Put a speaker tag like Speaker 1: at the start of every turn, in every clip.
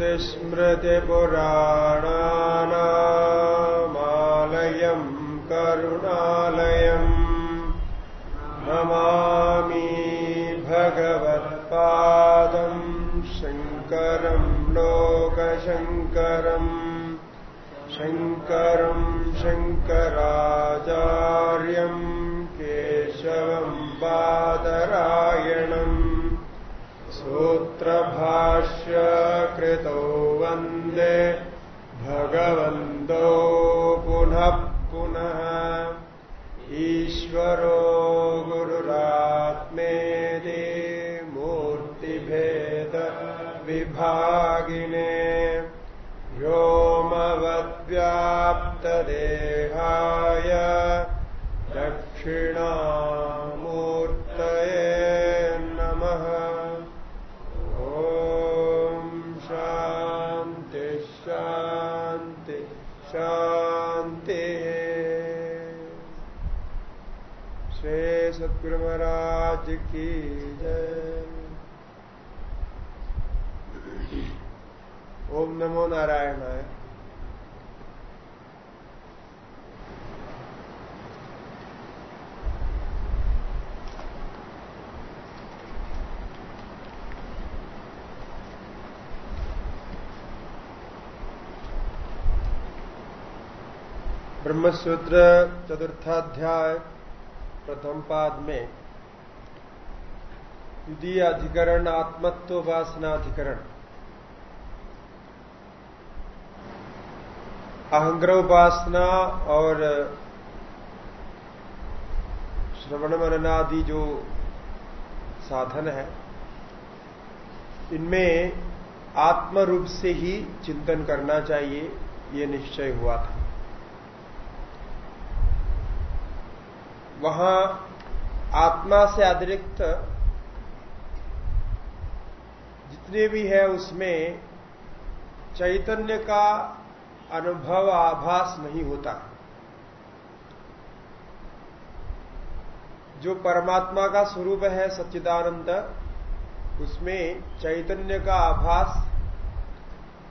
Speaker 1: श्रुतिस्मृतिपुराणानामालयम् करुणालयम् नमामि भगवत्पादम् शङ्करम् लोकशङ्करम् शङ्करम् शङ्कराचार्यम् महाराज की जय। ओम नमो नारायणाय। ब्रह्मसूत्र चतुर्थाध्याय प्रथम पाद में द्वितीय अधिकरण आत्मत्ववासनाधिकरण अहंग्र उपासना और श्रवण मननादि जो साधन है, इनमें आत्म रूप से ही चिंतन करना चाहिए, ये निश्चय हुआ था। वहाँ आत्मा से अतिरिक्त जितने भी है उसमें चैतन्य का अनुभव आभास नहीं होता। जो परमात्मा का स्वरूप है सच्चिदानंद, उसमें चैतन्य का आभास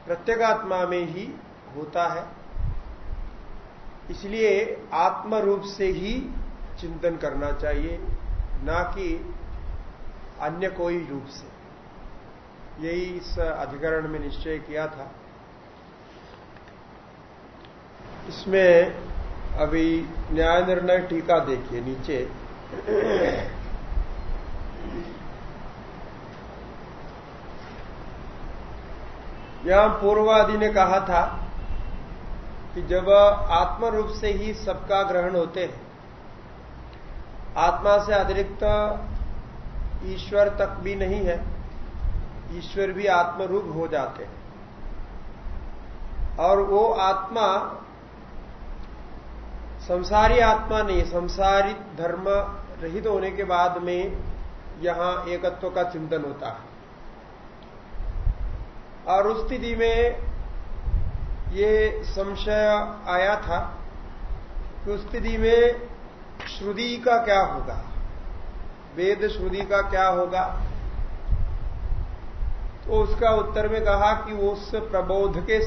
Speaker 1: प्रत्येगात्मा में ही होता है। इसलिए आत्म रूप से ही चिंतन करना चाहिए, ना कि अन्य कोई रूप से। यही इस अधिकरण में निश्चय किया था। इसमें अभी न्याय निर्णय टीका देखिए नीचे। यहाँ पूर्वादि ने कहा था कि जब आत्म रूप से ही सबका ग्रहण होते हैं, आत्मा से अतिरिक्त ईश्वर तक भी नहीं है ईश्वर भी आत्मरूप हो जाते हैं। और वो आत्मा संसारी आत्मा नहीं, संसारी धर्म रहित होने के बाद में यहाँ एकत्व का चिंतन होता है। और उस स्थिति में ये संशय आया था कि उस स्थिति में श्रुति का क्या होगा? वेद श्रुति का क्या होगा? तो उसका उत्तर में कहा कि उस प्रबोध के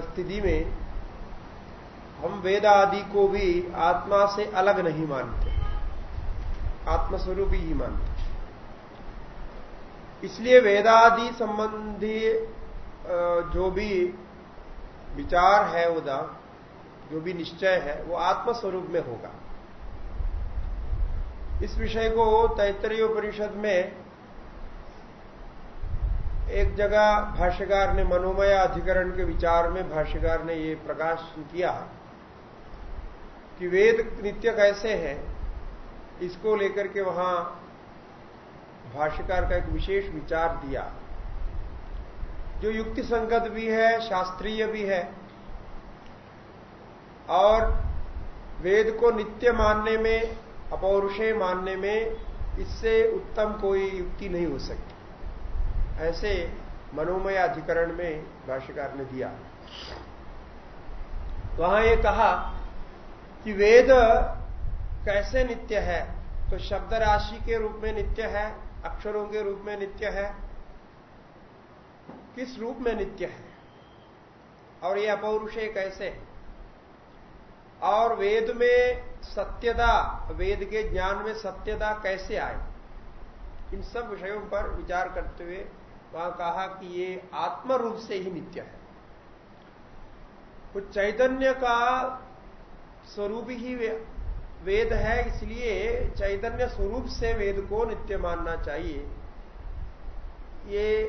Speaker 1: स्थिति में हम वेद आदि को भी आत्मा से अलग नहीं मानते। आत्मस्वरूप ही मानते। इसलिए वेदादि संबंधी जो भी विचार है उदा, जो भी निश्चय है, वो आत्मस्वरूप में होगा। इस विषय को तैतरीय परिषद में एक जगह भाष्यकार ने मनोमय अधिकरण के विचार में भाष्यकार ने ये प्रकाश किया कि वेद नित्य कैसे है, इसको लेकर के वहाँ भाष्यकार का एक विशेष विचार दिया। जो युक्ति संगत भी है, शास्त्रीय भी है, और वेद को नित्य मानने में, अपौरुषे मानने में इससे उत्तम कोई युक्ति नहीं हो सकती। ऐसे मनोमय अधिकरण में भाष्यकार ने दिया। वहाँ ये कहा कि वेद कैसे नित्य है? तो शब्द राशि के रूप में नित्य है, अक्षरों के रूप में नित्य है। किस रूप में नित्य है? और ये अपौरुष कैसे? है और वेद में सत्यता, वेद के ज्ञान में सत्यता कैसे आए? इन सब विषयों पर विचार करते हुए वहाँ कहा कि ये आत्म रूप से ही नित्य है। कुछ चैतन्य का स्वरूप ही वेद है, इसलिए चैतन्य स्वरूप से वेद को नित्य मानना चाहिए। ये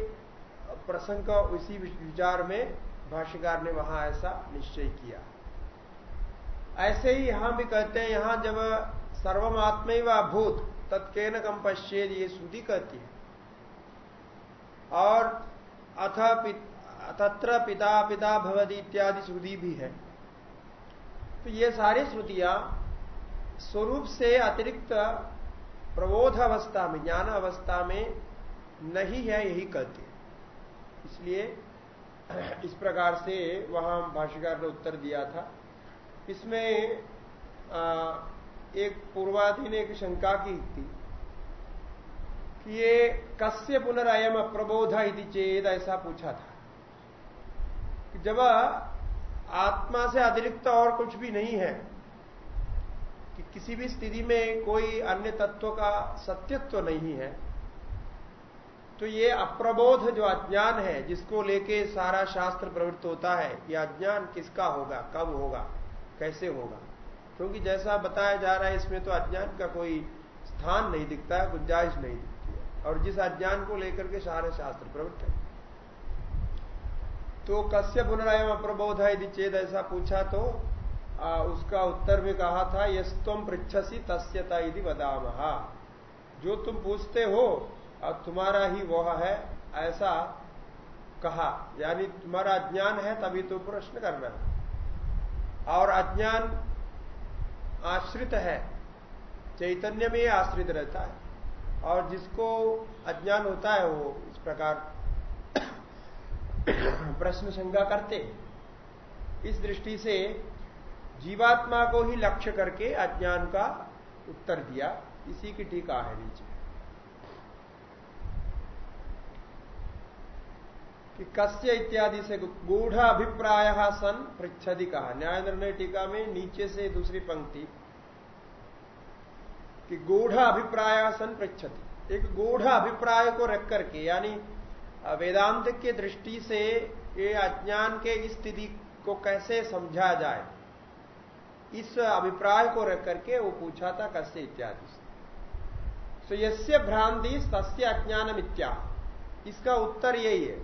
Speaker 1: प्रसंग का उसी विचार में भाष्यकार ने वहाँ ऐसा निश्चय किया। ऐसे ही यहाँ भी कहते हैं, यहाँ जब सर्वमात्म व भूत तत्केन कम पश्चेद ये श्रुति कहती है। और अथ तत्र पिता पिता भवदी इत्यादि श्रुति भी है। तो ये सारी श्रुतियाँ स्वरूप से अतिरिक्त प्रबोध अवस्था में, ज्ञान अवस्था में नहीं है, यही कहती इसलिए इस प्रकार से वहाँ भाष्यकार ने उत्तर दिया था। इसमें एक पूर्वाधि ने एक शंका की थी। ये कस्य पुनरयम अप्रबोध इति चेद ऐसा पूछा था। जब आत्मा से अतिरिक्त और कुछ भी नहीं है, कि किसी भी स्थिति में कोई अन्य तत्व का सत्यत्व नहीं है तो ये अप्रबोध जो अज्ञान है, जिसको लेके सारा शास्त्र प्रवृत्त होता है, ये अज्ञान किसका होगा, कब होगा, कैसे होगा? क्योंकि जैसा बताया जा रहा है, इसमें तो अज्ञान का कोई स्थान नहीं दिखता है गुंजाइश नहीं दिखती। और जिस अज्ञान को लेकर के सारे शास्त्र प्रवृत्त है। तो कश्य पुनरायम अप्रबोध है यदि चेत ऐसा पूछा तो आ, उसका उत्तर भी कहा था यस यस्तम पृछसी तस्यता यदि बदामहा जो तुम पूछते हो और तुम्हारा ही वह है ऐसा कहा। यानी तुम्हारा अज्ञान है तभी तो प्रश्न करना है। और अज्ञान आश्रित है चैतन्य में आश्रित रहता है। और जिसको अज्ञान होता है वो इस प्रकार प्रश्न शंका करते। इस दृष्टि से जीवात्मा को ही लक्ष्य करके अज्ञान का उत्तर दिया। इसी की टीका है नीचे। कि कस्य इत्यादि से गूढ़ अभिप्राय सन पृछदि कहा। न्याय निर्णय टीका में नीचे से दूसरी पंक्ति कि गूढ़ अभिप्राय पृछति एक गूढ़ अभिप्राय को रख करके, यानी वेदांत के दृष्टि से ये अज्ञान के स्थिति को कैसे समझा जाए, इस अभिप्राय को रख करके वो पूछा था कस्य इत्यादि से। तो यस्य भ्रांति तस्य अज्ञान मिथ्या इसका उत्तर यही है।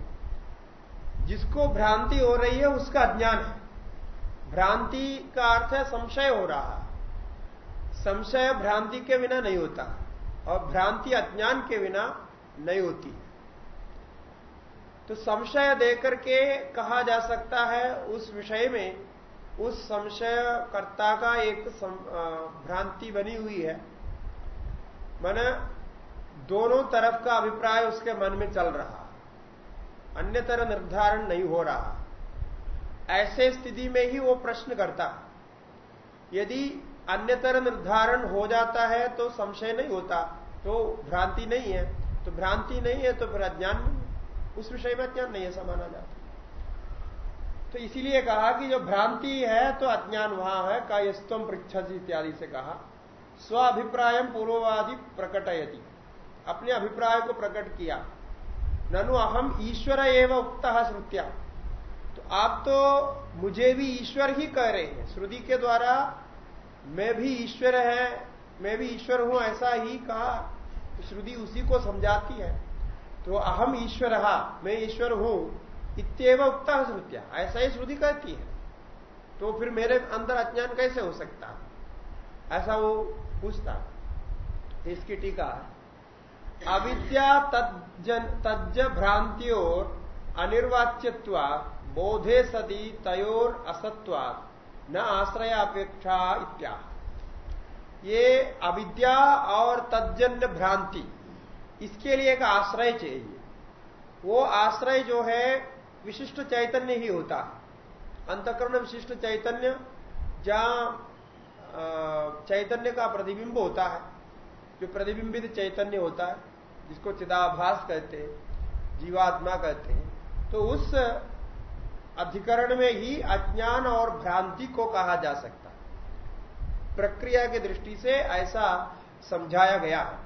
Speaker 1: जिसको भ्रांति हो रही है, उसका अज्ञान है। भ्रांति का अर्थ है संशय हो रहा संशय भ्रांति के बिना नहीं होता और भ्रांति अज्ञान के बिना नहीं होती। तो संशय देकर के कहा जा सकता है उस विषय में उस संशयकर्ता का एक भ्रांति बनी हुई है। मन दोनों तरफ़ का अभिप्राय उसके मन में चल रहा अन्य तरह निर्धारण नहीं हो रहा। ऐसे स्थिति में ही वो प्रश्न करता, यदि अन्य तरह निर्धारण हो जाता है तो संशय नहीं होता तो भ्रांति नहीं है। तो भ्रांति नहीं है तो फिर अज्ञान नहीं उस विषय में अज्ञान नहीं ऐसा माना जाता तो इसीलिए कहा कि जो भ्रांति है तो अज्ञान वहाँ है का यस्तम पृछस इत्यादि से कहा। स्व अभिप्राय पूर्ववादी प्रकटयति। अपने अभिप्राय को प्रकट किया। ननु अहम ईश्वर एवं उक्त श्रुत्या। तो आप तो मुझे भी ईश्वर ही कह रहे हैं। श्रुति के द्वारा मैं भी ईश्वर है, मैं भी ईश्वर हूँ, ऐसा ही कहा श्रुति उसी को समझाती है। तो अहम ईश्वर, मैं ईश्वर हूँ इतव उक्ता श्रुत्या। ऐसा ही श्रुति कहती है। तो फिर मेरे अंदर अज्ञान कैसे हो सकता? ऐसा वो पूछता। इसकी टीका अविद्या तज्ज भ्रांतियों अनिर्वाच्यत्वा, बोधे सदी तयोर असत्वा न आश्रय अपेक्षा इत्या। ये अविद्या और तज्जन्य भ्रांति, इसके लिए एक आश्रय चाहिए। वो आश्रय जो है, विशिष्ट चैतन्य ही होता है। अंतकरण विशिष्ट चैतन्य, जहाँ चैतन्य का प्रतिबिंब होता है, जो प्रतिबिंबित चैतन्य होता है, जिसको चिदाभास कहते हैं, जीवात्मा कहते हैं तो उस अधिकरण में ही अज्ञान और भ्रांति को कहा जा सकता प्रक्रिया की दृष्टि से ऐसा समझाया गया है।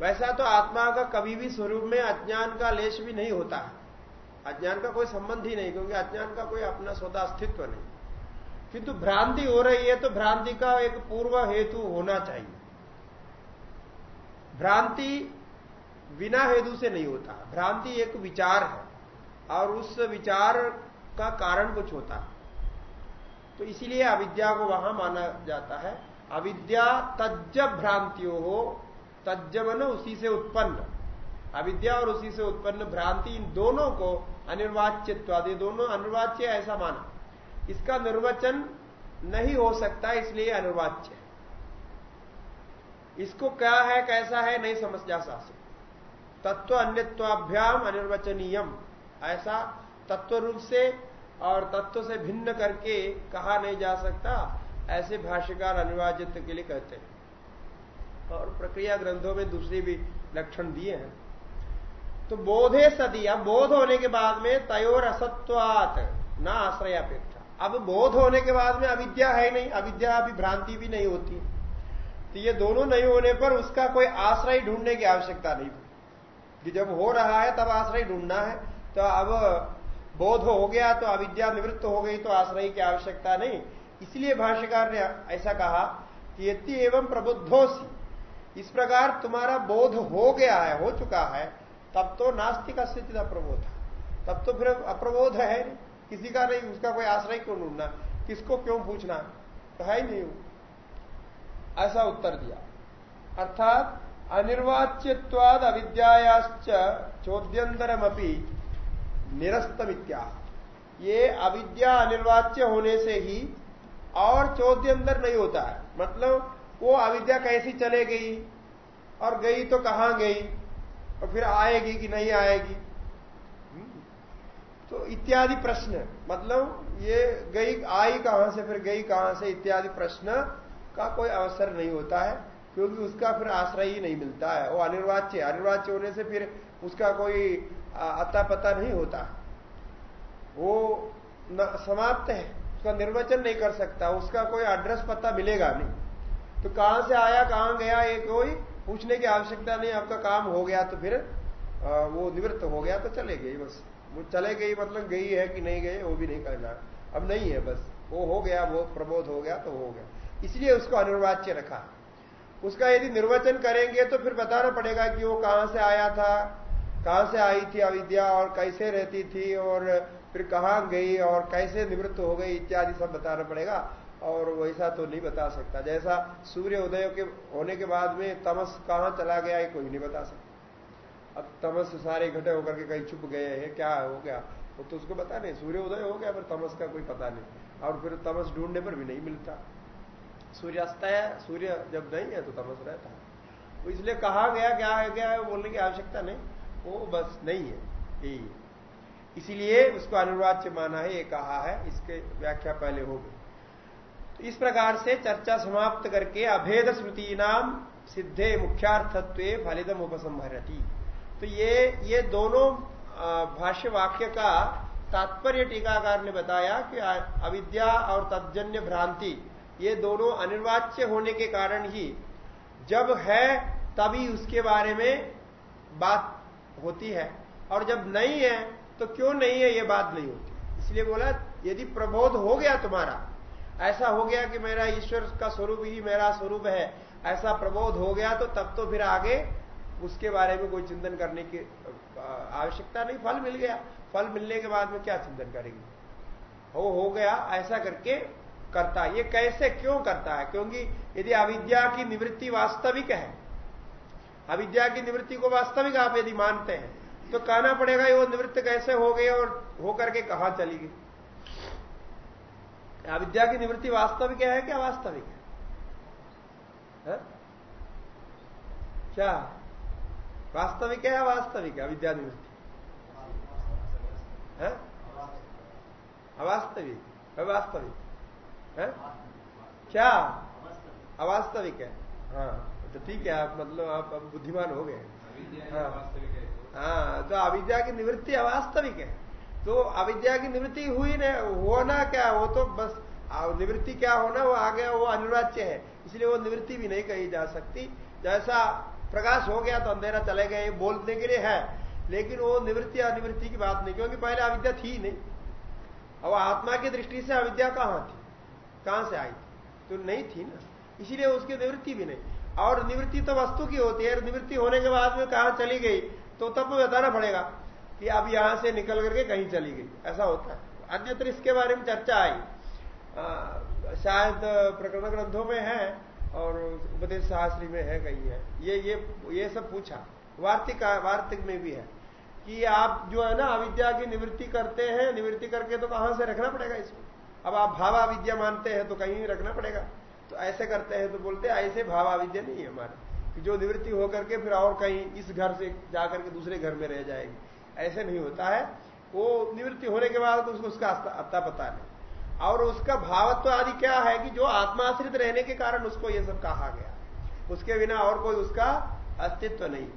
Speaker 1: वैसा तो आत्मा का कभी भी स्वरूप में अज्ञान का लेश भी नहीं होता है। अज्ञान का कोई संबंध ही नहीं, क्योंकि अज्ञान का कोई अपना स्वतः अस्तित्व नहीं। किंतु भ्रांति हो रही है तो भ्रांति का एक पूर्व हेतु होना चाहिए। भ्रांति बिना हेतु से नहीं होता। भ्रांति एक विचार है। और उस विचार का कारण कुछ होता है। तो इसीलिए अविद्या को वहाँ माना जाता है। अविद्या तज्ज भ्रांतियों हो, तज्ज मन उसी से उत्पन्न। अविद्या और उसी से उत्पन्न भ्रांति इन दोनों को अनिर्वाच्यवादी दोनों अनिर्वाच्य ऐसा माना। इसका निर्वचन नहीं हो सकता, इसलिए अनिर्वाच्य। इसको क्या है, कैसा है, नहीं समझ जा सकते। तत्व अन्यत्वाभ्याम अनिर्वचनीयम। ऐसा तत्व रूप से और तत्व से भिन्न करके कहा नहीं जा सकता, ऐसे भाष्यकार अनिवार्यत्व के लिए कहते हैं। और प्रक्रिया ग्रंथों में दूसरे भी लक्षण दिए हैं। तो बोधे सदी, अब बोध होने के बाद में तयोर असत्वात, न आश्रयापेक्षा अब बोध होने के बाद में अविद्या है नहीं, अविद्या अभी भ्रांति भी नहीं होती। तो ये दोनों नहीं होने पर उसका कोई आश्रय ढूँढने की आवश्यकता नहीं कि जब हो रहा है तब आश्रय ढूंढना है। तो अब बोध हो गया तो अविद्या निवृत्त हो गई तो आश्रय की आवश्यकता नहीं। इसलिए भाष्यकार ने ऐसा कहा कि यति एवं प्रबुद्धोसी इस प्रकार तुम्हारा बोध हो गया है, हो चुका है, तब तो नास्तिक स्थिति अप्रबोध तब तो फिर अप्रबोध है किसी का नहीं, उसका कोई आश्रय क्यों ढूंढना? किसको क्यों पूछना? तो है ही नहीं। ऐसा उत्तर दिया। अर्थात अनिर्वाच्यवाद अविद्यायाश्च चोद्यंतरमपि निरस्तमित्या। ये अविद्या अनिर्वाच्य होने से ही और चौद्यंतर नहीं होता है। मतलब वो अविद्या कैसी चले गई? और गई तो कहाँ गई? और फिर आएगी कि नहीं आएगी? तो इत्यादि प्रश्न। मतलब ये गई आई कहाँ से, फिर गई कहाँ से, इत्यादि प्रश्न का कोई अवसर नहीं होता है, क्योंकि उसका फिर आश्रय ही नहीं मिलता है। वो अनिर्वाच्य अनिर्वाच्य होने से फिर उसका कोई अता पता नहीं होता। वो समाप्त है। उसका निर्वचन नहीं कर सकता। उसका कोई एड्रेस पता मिलेगा नहीं। तो कहाँ से आया, कहाँ गया, ये कोई पूछने की आवश्यकता नहीं। आपका काम हो गया तो फिर वो निवृत्त हो गया तो चले गई बस। वो चले गई मतलब गई है कि नहीं गई वो भी नहीं करना अब नहीं है बस। वो हो गया, वो प्रबोध हो गया तो हो गया। इसलिए उसको अनिर्वाच्य रखा। उसका यदि निर्वचन करेंगे तो फिर बताना पड़ेगा कि वो कहाँ से आया था कहाँ से आई थी अविद्या और कैसे रहती थी और फिर कहाँ गई और कैसे निवृत्त हो गई इत्यादि सब बताना पड़ेगा और वैसा तो नहीं बता सकता। जैसा सूर्य उदय के होने के बाद में तमस कहाँ चला गया है कोई नहीं बता सकता। अब तमस सारे इकट्ठे होकर के कहीं छुप गए हैं, क्या हो गया? वो तो उसको पता नहीं। सूर्य उदय हो गया, पर तमस का कोई पता नहीं। और फिर तमस ढूँढने पर भी नहीं मिलता। सूर्यास्त है, सूर्य जब नहीं है तो तमस रहता है। तो इसलिए कहा गया, क्या है क्या है बोलने की आवश्यकता नहीं। वो बस नहीं है, यही इसीलिए उसको अनुवाच्य माना है, ये कहा है, इसके व्याख्या पहले हो गई। तो इस प्रकार से चर्चा समाप्त करके अभेद स्मृति नाम सिद्धे मुख्यार्थत्व फलितम उपसंहरती। तो ये ये दोनों भाष्य वाक्य का तात्पर्य टीकाकार ने बताया कि अविद्या और तजन्य भ्रांति, ये दोनों अनिर्वाच्य होने के कारण ही, जब है तभी उसके बारे में बात होती है और जब नहीं है तो क्यों नहीं है ये बात नहीं होती? इसलिए बोला, यदि प्रबोध हो गया तुम्हारा, ऐसा हो गया कि मेरा ईश्वर का स्वरूप ही मेरा स्वरूप है, ऐसा प्रबोध हो गया तो तब तो फिर आगे उसके बारे में कोई चिंतन करने की आवश्यकता नहीं, फल मिल गया। फल मिलने के बाद में क्या चिंतन करेंगे? हो हो गया, ऐसा करके करता ये कैसे क्यों करता है? क्योंकि यदि अविद्या की निवृत्ति वास्तविक है अविद्या की निवृत्ति को वास्तविक आप यदि मानते हैं तो कहना पड़ेगा वो निवृत्त कैसे हो गए और होकर के कहा चली गई? अविद्या की निवृत्ति वास्तविक है क्या वास्तविक है, है? क्या? वास्तविक है वास्तविक है अविद्या निवृत्ति? अवास्तविक। अवास्तविक है? क्या? अवास्तविक है। हाँ। तो ठीक है आप मतलब आप अब बुद्धिमान हो गए। हाँ हाँ। तो अविद्या की निवृत्ति अवास्तविक है। तो अविद्या की निवृत्ति हुई ना होना क्या? वो तो बस निवृत्ति क्या होना वो आ गया वो अनिवार्य है। इसलिए वो निवृत्ति भी नहीं कही जा सकती। जैसा प्रकाश हो गया तो अंधेरा चले गए बोलने के लिए है। लेकिन वो निवृत्ति अनिवृत्ति की बात नहीं क्योंकि पहले अविद्या थी नहीं। अब आत्मा की दृष्टि से अविद्या कहाँ थी? कहाँ से आई थी? तो नहीं थी ना। इसीलिए उसकी निवृत्ति भी नहीं। और निवृत्ति तो वस्तु की होती है। निवृत्ति होने के बाद में कहा चली गई? तो तब बताना पड़ेगा कि अब यहाँ से निकल करके कहीं चली गई। ऐसा होता है। अन्यत्र इसके बारे में चर्चा आई। शायद प्रकरण ग्रंथों में है और उपदेश शास्त्री में है कहीं है। ये ये ये सब पूछा। वार्तिक वार्तिक में भी है कि आप जो है ना, अविद्या की निवृत्ति करते हैं, निवृत्ति करके तो कहाँ से रखना पड़ेगा इसको? अब आप भावाविद्या मानते हैं तो कहीं रखना पड़ेगा। तो ऐसे करते हैं तो बोलते हैं, ऐसे भावाविद्या नहीं है हमारे। कि जो निवृत्ति होकर के फिर और कहीं इस घर से जाकर के दूसरे घर में रह जाएगी। ऐसे नहीं होता है। वो निवृत्ति होने के बाद उसको उसका अत्ता पता नहीं। और उसका भावत्व आदि क्या है कि जो आत्माश्रित रहने के कारण उसको ये सब कहा गया। उसके बिना और कोई उसका अस्तित्व नहीं।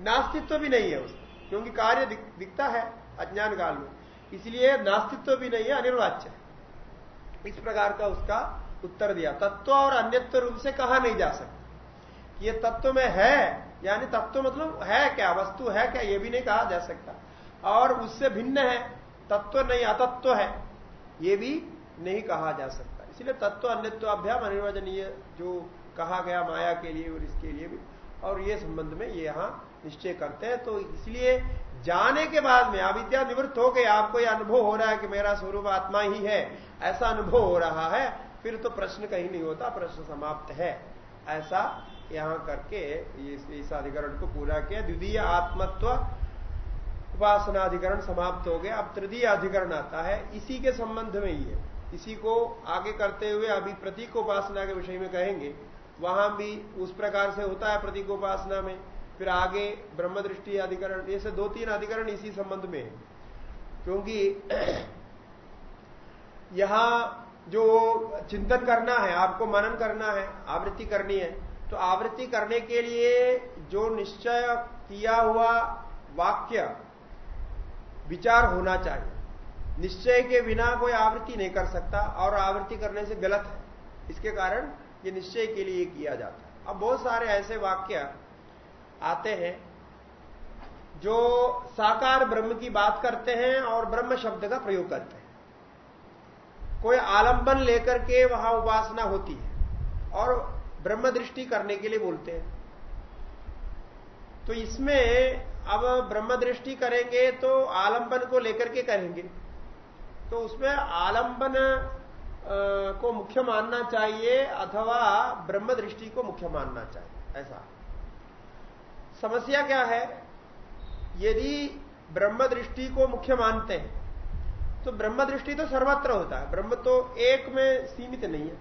Speaker 1: नास्तित्व भी नहीं है उसका, क्योंकि कार्य दिखता है अज्ञान काल में। इसलिए नास्तित्व भी नहीं है, अनिर्वाच्य इस प्रकार का उसका उत्तर दिया। तत्व और अन्यत्व रूप से कहा नहीं जा सकता। ये तत्व में है, यानी तत्व मतलब है क्या, वस्तु है क्या, ये भी नहीं कहा जा सकता। और उससे भिन्न है, तत्व नहीं, अतत्व है, ये भी नहीं कहा जा सकता। इसलिए तत्व अन्यत्व अभ्याम अनिर्वचनीय, जो कहा गया माया के लिए और इसके लिए भी। और ये संबंध में ये यहाँ निश्चय करते हैं। तो इसलिए जाने के बाद में अविद्या निवृत्त हो गए आपको यह अनुभव हो रहा है कि मेरा स्वरूप आत्मा ही है, ऐसा अनुभव हो रहा है। फिर तो प्रश्न कहीं नहीं होता, प्रश्न समाप्त है। ऐसा यहाँ करके इस अधिकरण को पूरा किया। द्वितीय आत्मत्व उपासनाधिकरण समाप्त हो गया। अब तृतीय अधिकरण आता है, इसी के संबंध में ही है। इसी को आगे करते हुए अभी प्रतीक उपासना के विषय में कहेंगे। वहाँ भी उस प्रकार से होता है प्रतीक उपासना में। फिर आगे ब्रह्म दृष्टि अधिकरण, ये से दो तीन अधिकरण इसी संबंध में है। क्योंकि यहाँ जो चिंतन करना है, आपको मनन करना है, आवृत्ति करनी है तो आवृत्ति करने के लिए जो निश्चय किया हुआ वाक्य विचार होना चाहिए। निश्चय के बिना कोई आवृत्ति नहीं कर सकता और आवृत्ति करने से गलत है। इसके कारण ये निश्चय के लिए किया जाता है। अब बहुत सारे ऐसे वाक्य आते हैं जो साकार ब्रह्म की बात करते हैं और ब्रह्म शब्द का प्रयोग करते हैं। कोई आलंबन लेकर के वहाँ उपासना होती है और ब्रह्म दृष्टि करने के लिए बोलते हैं। तो इसमें अब ब्रह्म दृष्टि करेंगे तो आलंबन को लेकर के करेंगे। तो उसमें आलंबन को मुख्य मानना चाहिए अथवा ब्रह्म दृष्टि को मुख्य मानना चाहिए, ऐसा। समस्या क्या है? यदि ब्रह्म दृष्टि को मुख्य मानते हैं तो ब्रह्म दृष्टि तो सर्वत्र होता है। ब्रह्म तो एक में सीमित नहीं है।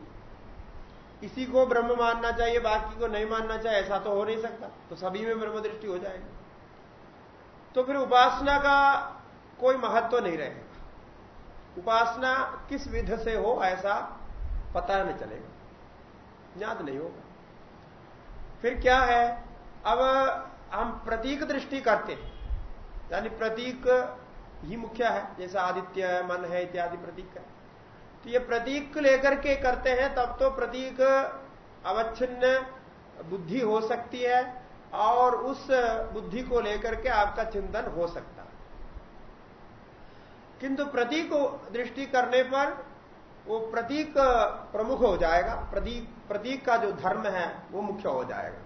Speaker 1: इसी को ब्रह्म मानना चाहिए, बाकी को नहीं मानना चाहिए, ऐसा तो हो नहीं सकता। तो सभी में ब्रह्म दृष्टि हो जाएगी। तो फिर उपासना का कोई महत्व तो नहीं रहेगा। उपासना किस विध से हो, ऐसा पता नहीं चलेगा। याद नहीं होगा। फिर क्या है? अब हम प्रतीक दृष्टि करते हैं। यानी प्रतीक ही मुख्य है, जैसे आदित्य है, मन है इत्यादि प्रतीक है। तो ये प्रतीक लेकर के करते हैं, तब तो प्रतीक अवच्छिन्न बुद्धि हो सकती है, और उस बुद्धि को लेकर के आपका चिंतन हो सकता है। किंतु प्रतीक दृष्टि करने पर वो प्रतीक प्रमुख हो जाएगा, प्रतीक प्रतीक का जो धर्म है, वो मुख्य हो जाएगा।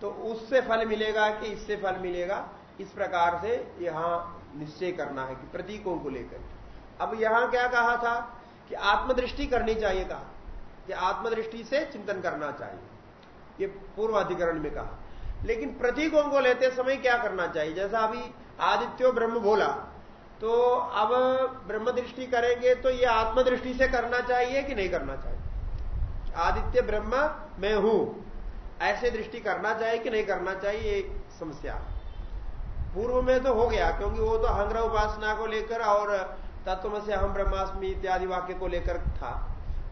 Speaker 1: तो उससे फल मिलेगा कि इससे फल मिलेगा, इस प्रकार से यहाँ निश्चय करना है कि प्रतीकों को लेकर। अब यहाँ क्या कहा था कि आत्मदृष्टि करनी चाहिए कहा, कि आत्मदृष्टि से चिंतन करना चाहिए। ये पूर्व अधिकरण में कहा। लेकिन प्रतीकों को लेते समय क्या करना चाहिए? जैसा अभी आदित्यो ब्रह्म बोला तो अब ब्रह्म दृष्टि करेंगे तो ये आत्मदृष्टि से करना चाहिए कि नहीं करना चाहिए? आदित्य ब्रह्म, मैं हूँ, ऐसे दृष्टि करना चाहिए कि नहीं करना चाहिए? समस्या पूर्व में तो हो गया, क्योंकि वो तो हंग्र उपासना को लेकर और तत्व से हम ब्रह्मास्मि इत्यादि वाक्य को लेकर था।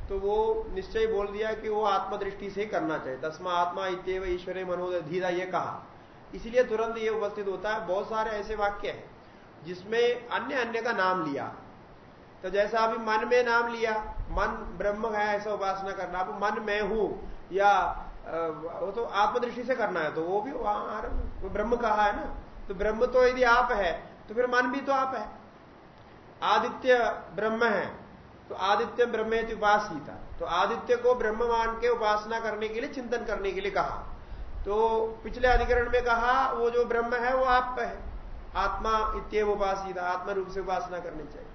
Speaker 1: तो वो निश्चय बोल दिया कि वो आत्मदृष्टि से ही करना चाहिए। दसमा आत्मा इतव ईश्वर मनोधीरा ये कहा। इसलिए तुरंत ये उपस्थित होता है। बहुत सारे ऐसे वाक्य हैं जिसमें अन्य अन्य का नाम लिया। तो जैसा अभी मन में नाम लिया, मन ब्रह्म है, ऐसा उपासना करना। अब मन में हूँ या वो तो आत्मदृष्टि से करना है तो वो भी वहाँ ब्रह्म कहा है ना? तो ब्रह्म तो यदि आप है तो फिर मन भी तो आप है। आदित्य ब्रह्म है तो आदित्य ब्रह्म उपासिता। तो आदित्य को ब्रह्म मान के उपासना करने के लिए, चिंतन करने के लिए कहा। तो पिछले अधिकरण में कहा, वो जो ब्रह्म है, वो आप है। आत्मा इतव उपासिता, आत्मा रूप से उपासना करनी चाहिए।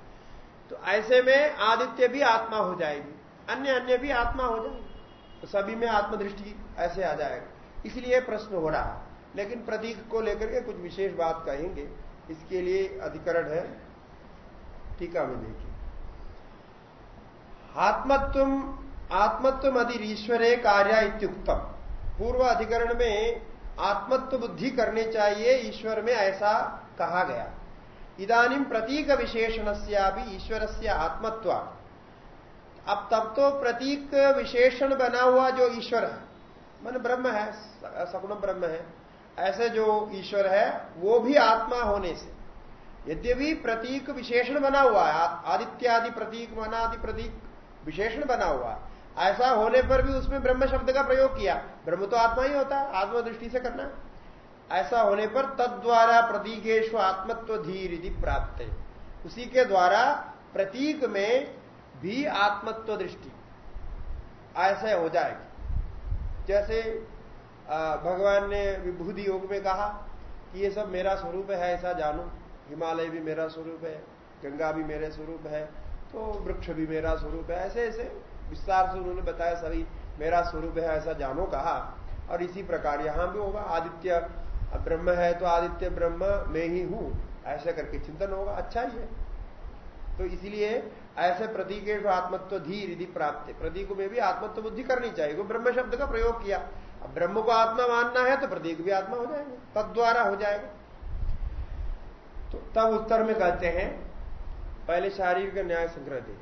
Speaker 1: तो ऐसे में आदित्य भी आत्मा हो जाएगी, अन्य अन्य भी आत्मा हो जाएगी। तो सभी में आत्मदृष्टि ऐसे आ जाएगा। इसलिए प्रश्न हो रहा है लेकिन प्रतीक को लेकर के कुछ विशेष बात कहेंगे। इसके लिए अधिकरण है। टीका में देखिए। आत्मत्व आत्मत्व अधिर ईश्वरे कार्य इत्युक्तम। पूर्व अधिकरण में आत्मत्व बुद्धि करने चाहिए, ईश्वर में ऐसा कहा गया। इदानीम प्रतीक विशेषण से ईश्वर से आत्मत्व। अब तब तो प्रतीक विशेषण बना हुआ जो ईश्वर है। मन ब्रह्म है सगुण ब्रह्म है। ऐसे जो ईश्वर है, वो भी आत्मा होने से। यद्यपि प्रतीक विशेषण बना हुआ है आदित्यादि प्रतीक, मनादि प्रतीक विशेषण बना हुआ है, ऐसा होने पर भी उसमें ब्रह्म शब्द का प्रयोग किया। ब्रह्म तो आत्मा ही होता है, आत्मदृष्टि से करना। ऐसा होने पर तद्वारा प्रतीकेश आत्मत्व धीर प्राप्त। है उसी के द्वारा प्रतीक में भी आत्मत्व दृष्टि ऐसे हो जाएगी। जैसे भगवान ने विभूति योग में कहा कि ये सब मेरा स्वरूप है, ऐसा जानो। हिमालय भी मेरा स्वरूप है, गंगा भी मेरे स्वरूप है तो वृक्ष भी मेरा स्वरूप है। ऐसे ऐसे विस्तार से उन्होंने बताया, सभी मेरा स्वरूप है, ऐसा जानो कहा। और इसी प्रकार यहाँ भी होगा, आदित्य ब्रह्म है तो आदित्य ब्रह्म में ही हूँ। ऐसे करके चिंतन होगा अच्छा ही है। तो इसलिए ऐसे प्रतीक आत्मत्व धीर यदि प्राप्त प्रतीक में भी आत्मत्व बुद्धि करनी चाहिए। वो ब्रह्म शब्द का प्रयोग किया। अब ब्रह्म को आत्मा मानना है तो प्रतीक भी आत्मा हो जाएँगे। तद द्वारा हो जाएगा। तो तब उत्तर में कहते हैं, पहले शारीरिक न्याय संग्रह देखिए।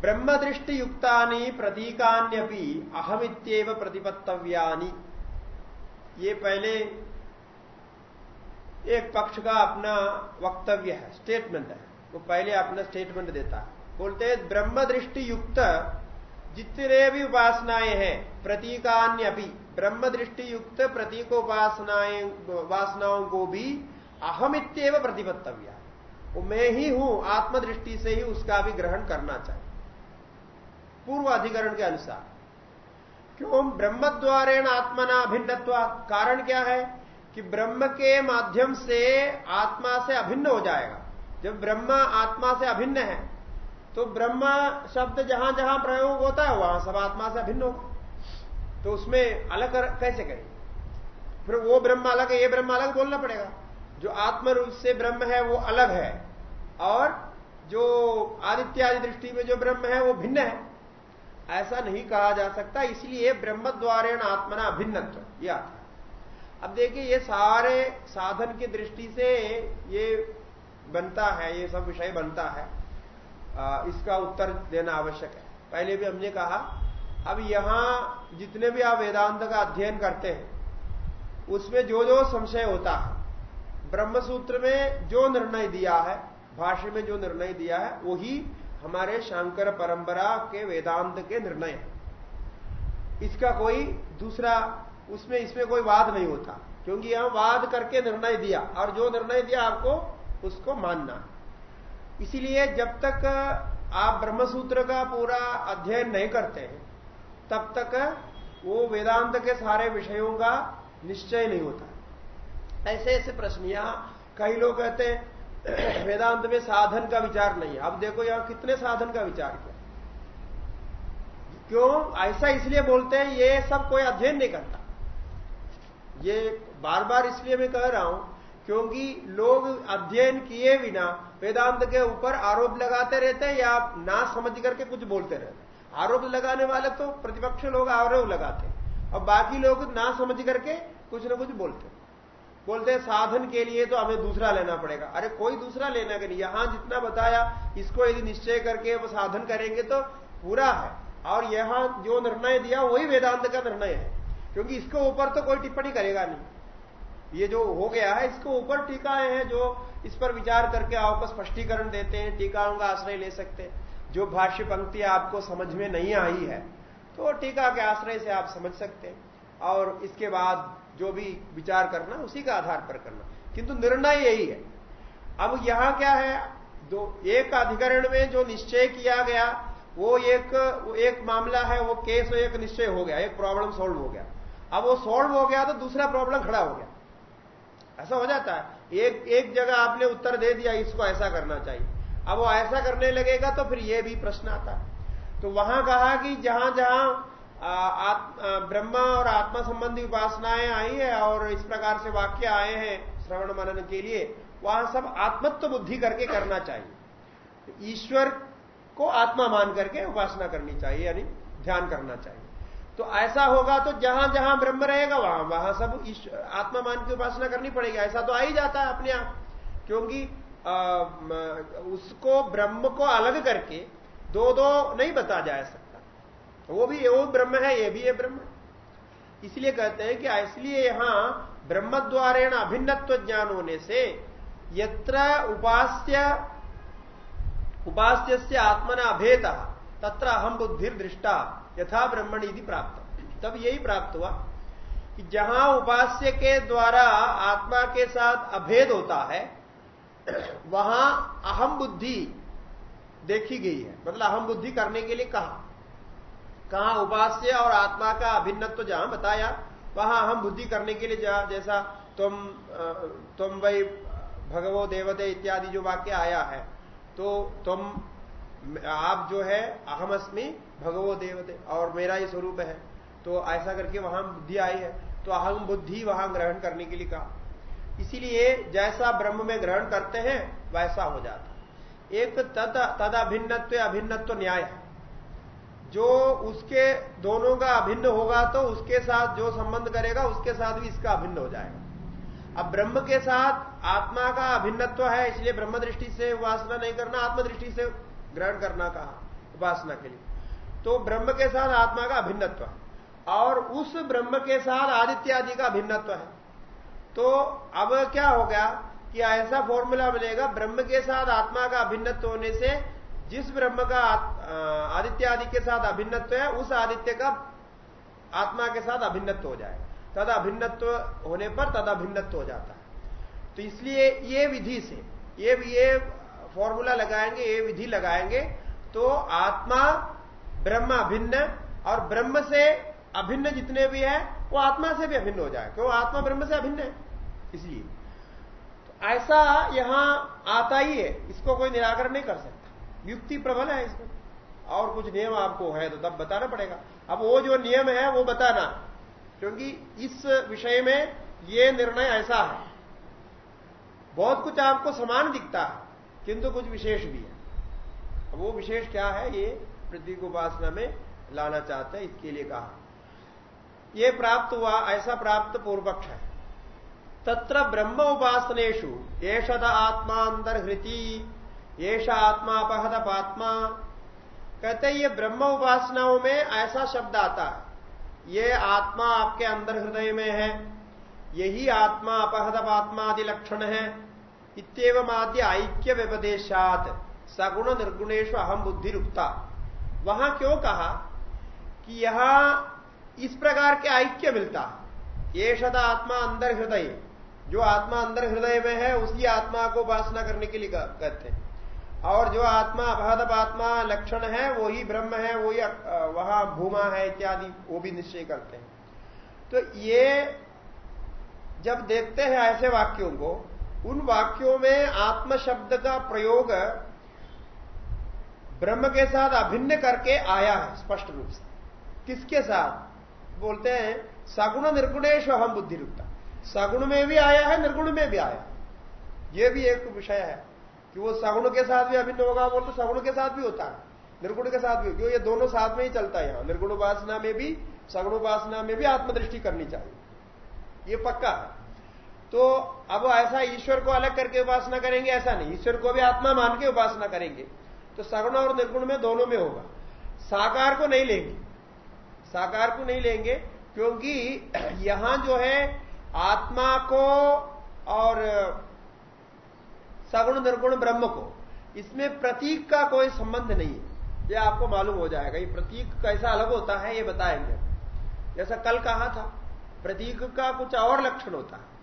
Speaker 1: ब्रह्म दृष्टि युक्तानी प्रतीकान्यपि अहमित्यव प्रतिपत्तव्यानी। ये पहले एक पक्ष का अपना वक्तव्य है स्टेटमेंट है। वो पहले अपना स्टेटमेंट देता है। बोलते हैं ब्रह्म दृष्टि युक्त जितने भी उपासनाएँ हैं प्रतीकान्य भी ब्रह्म दृष्टि युक्त प्रतीक उपासनाएँ उपासनाओं को भी अहमित्यव प्रतिपत्तव्य। वो मैं ही हूँ, आत्मदृष्टि से ही उसका भी ग्रहण करना चाहिए। पूर्व अधिकरण के अनुसार, क्यों ब्रह्म द्वारेण आत्मना अभिन्नत्व? कारण क्या है? कि ब्रह्म के माध्यम से आत्मा से अभिन्न हो जाएगा। जब ब्रह्म आत्मा से अभिन्न है तो ब्रह्म शब्द जहाँ जहाँ प्रयोग होता है, वहाँ सब आत्मा से अभिन्न होगा। तो उसमें अलग कैसे करें? फिर वो ब्रह्म अलग है, ये ब्रह्म अलग बोलना पड़ेगा। जो आत्म रूप से ब्रह्म है, वो अलग है। और जो आदित्यादि दृष्टि में जो ब्रह्म है, वो भिन्न है। ऐसा नहीं कहा जा सकता, इसलिए ब्रह्म द्वारेण आत्मना अभिन्नत्व यह अब देखिए, ये सारे साधन की दृष्टि से ये बनता है, ये सब विषय बनता है। इसका उत्तर देना आवश्यक है। पहले भी हमने कहा, अब यहाँ जितने भी आप वेदांत का अध्ययन करते हैं, उसमें जो जो संशय होता है ब्रह्म सूत्र में जो निर्णय दिया है, भाष्य में जो निर्णय दिया है, वही हमारे शंकर परंपरा के वेदांत के निर्णय है। इसका कोई दूसरा, उसमें, इसमें कोई वाद नहीं होता, क्योंकि यहाँ वाद करके निर्णय दिया, और जो निर्णय दिया आपको, उसको मानना इसीलिए जब तक आप ब्रह्मसूत्र का पूरा अध्ययन नहीं करते हैं, तब तक वो वेदांत के सारे विषयों का निश्चय नहीं होता। ऐसे ऐसे प्रश्न, यहाँ कई लोग कहते हैं, वेदांत में साधन का विचार नहीं है। अब देखो यहाँ कितने साधन का विचार किया। क्यों? ऐसा इसलिए बोलते हैं, ये सब कोई अध्ययन नहीं करता। ये बार बार इसलिए मैं कह रहा हूँ क्योंकि लोग अध्ययन किए बिना वेदांत के ऊपर आरोप लगाते रहते हैं या ना समझ करके कुछ बोलते रहते आरोप लगाने वाले तो प्रतिपक्ष लोग आरोप लगाते और बाकी लोग ना समझ करके कुछ ना कुछ बोलते बोलते हैं, साधन के लिए तो हमें दूसरा लेना पड़ेगा। अरे कोई दूसरा लेना के नहीं? यहाँ जितना बताया, इसको यदि निश्चय करके वो साधन करेंगे तो पूरा है। और यहाँ जो निर्णय दिया, वही वेदांत का निर्णय है। क्योंकि इसके ऊपर तो कोई टिप्पणी करेगा नहीं। ये जो हो गया है, इसके ऊपर टीकाएँ हैं, जो इस पर विचार करके आपको स्पष्टीकरण देते हैं टीकाओं का आश्रय ले सकते हैं। जो भाष्य पंक्ति आपको समझ में नहीं आई है तो टीका के आश्रय से आप समझ सकते हैं। और इसके बाद जो भी विचार करना, उसी का आधार पर करना। किंतु निर्णय यही है। अब यहाँ क्या है? दो, एक अधिकरण में जो निश्चय किया गया, वो एक वो एक मामला है, वो केस एक निश्चय हो गया, एक प्रॉब्लम सॉल्व हो गया। अब वो सॉल्व हो गया तो दूसरा प्रॉब्लम खड़ा हो गया। ऐसा हो जाता है। एक एक जगह आपने उत्तर दे दिया, इसको ऐसा करना चाहिए। अब वो ऐसा करने लगेगा तो फिर ये भी प्रश्न आता है। तो वहाँ कहा कि जहाँ जहाँ ब्रह्मा और आत्मा संबंधी उपासनाएँ आई है और इस प्रकार से वाक्य आए हैं श्रवण मनन के लिए, वहाँ सब आत्मत्व बुद्धि करके करना चाहिए। ईश्वर को आत्मा मान करके उपासना करनी चाहिए, यानी ध्यान करना चाहिए। तो ऐसा होगा तो जहाँ जहाँ ब्रह्म रहेगा वहाँ वहाँ सब आत्मा मान की उपासना करनी पड़ेगी। ऐसा तो आ ही जाता है अपने आप। क्योंकि आ, उसको ब्रह्म को अलग करके दो दो नहीं बता जा सकता। वो भी वो ब्रह्म है ये भी ये ब्रह्म इसलिए कहते हैं कि इसलिए यहाँ ब्रह्म द्वारेण अभिन्नत्व ज्ञान होने से यत्र उपास्य उपास्य आत्मना अभेद तत्र अहम बुद्धि दृष्टा यथा ब्रह्मण यदि प्राप्त तब यही प्राप्त हुआ कि जहाँ उपास्य के द्वारा आत्मा के साथ अभेद होता है, वहाँ अहम बुद्धि देखी गई है। मतलब अहम बुद्धि करने के लिए कहा। कहा उपास्य और आत्मा का अभिन्नत्व तो जहाँ बताया, वहाँ अहम बुद्धि करने के लिए जहाँ जैसा तुम तुम वही भगवो देवते इत्यादि जो वाक्य आया है तो तुम आप जो है अहम अस्मि भगवो देवते, और मेरा ही स्वरूप है। तो ऐसा करके वहाँ बुद्धि आई है। तो अहम बुद्धि वहाँ ग्रहण करने के लिए कहा। इसीलिए जैसा ब्रह्म में ग्रहण करते हैं, वैसा हो जाता एक तद तद अभिन्नत्व अभिन्नत्व न्याय जो उसके दोनों का अभिन्न होगा तो उसके साथ जो संबंध करेगा, उसके साथ भी इसका अभिन्न हो जाएगा। अब ब्रह्म के साथ आत्मा का अभिन्नत्व है, इसलिए ब्रह्म दृष्टि से उपासना नहीं करना आत्म दृष्टि से ग्रहण करना कहा, उपासना के लिए। तो ब्रह्म के साथ आत्मा का अभिन्नत्व है और उस ब्रह्म के साथ आदित्य आदि का अभिन्नत्व है। तो अब क्या हो गया कि ऐसा फॉर्मूला मिलेगा, ब्रह्म के साथ आत्मा का अभिन्नत्व होने से जिस ब्रह्म का आदित्य आदि के साथ अभिन्नत्व है, उस आदित्य का आत्मा के साथ अभिन्नत्व हो जाए तद अभिन्नत्व होने पर तद अभिन्नत्व हो जाता है। तो इसलिए ये विधि से, ये ये फॉर्मूला लगाएँगे, ये विधि लगाएँगे तो आत्मा ब्रह्म अभिन्न और ब्रह्म से अभिन्न जितने भी है, वो आत्मा से भी अभिन्न हो जाए, क्यों? आत्मा ब्रह्म से अभिन्न है, इसलिए। तो ऐसा यहाँ आता ही है, इसको कोई निराकरण नहीं कर सकता। युक्ति प्रबल है इसमें। और कुछ नियम आपको है तो तब बताना पड़ेगा। अब वो जो नियम है, वो बताना, क्योंकि इस विषय में ये निर्णय ऐसा है। बहुत कुछ आपको समान दिखता है। किंतु कुछ विशेष भी है। अब वो विशेष क्या है? ये पृथ्वी को उपासना में लाना चाहते हैं, इसके लिए कहा। ये प्राप्त हुआ, ऐसा प्राप्त पूर्व पक्ष है। तत्र ब्रह्म उपासनेशु एषद आत्मा अंतर्हृति येष आत्मा अपहत पात्मा। कहते ये ब्रह्म उपासनाओं में ऐसा शब्द आता है। ये आत्मा आपके अंदर हृदय में है, यही आत्मा अपहदप आत्मा आदि लक्षण है। इतव आद्य ऐक्य व्यपदेशात सगुण निर्गुणेश अहम बुद्धि रुकता वहाँ क्यों कहा कि यहाँ इस प्रकार के ऐक्य मिलता ये शद आत्मा अंदर हृदय जो आत्मा अंदर हृदय में है, उसी आत्मा को उपासना करने के लिए कहते हैं। और जो आत्मा अभाधप आत्मा लक्षण है, वही ब्रह्म है, वही वहाँ भूमा है इत्यादि, वो भी निश्चय करते हैं। तो ये जब देखते हैं ऐसे वाक्यों को उन वाक्यों में आत्म शब्द का प्रयोग ब्रह्म के साथ अभिन्न करके आया है, स्पष्ट रूप से। किसके साथ? बोलते हैं, सगुण निर्गुणेश हम बुद्धि रुकता सगुण में भी आया है, निर्गुण में भी आया यह भी एक विषय है कि वो सगुण के साथ भी अभिन्न होगा बोल तो सगुण के साथ भी होता है, निर्गुण के साथ भी। क्यों? ये दोनों साथ में ही चलता है यहाँ। निर्गुण उपासना में भी, सगुण उपासना में भी आत्मदृष्टि करनी चाहिए। ये पक्का है। तो अब ऐसा ईश्वर को अलग करके उपासना करेंगे, ऐसा नहीं। ईश्वर को भी आत्मा मान के उपासना करेंगे। तो सगुण और निर्गुण में दोनों में होगा। साकार को नहीं लेंगे। साकार को नहीं लेंगे, क्योंकि यहाँ जो है, आत्मा को और सगुण, निर्गुण, ब्रह्म को, इसमें प्रतीक का कोई संबंध नहीं है। यह आपको मालूम हो जाएगा। ये प्रतीक कैसा अलग होता है, ये बताएँगे। जैसा कल कहा था, प्रतीक का कुछ और लक्षण होता है।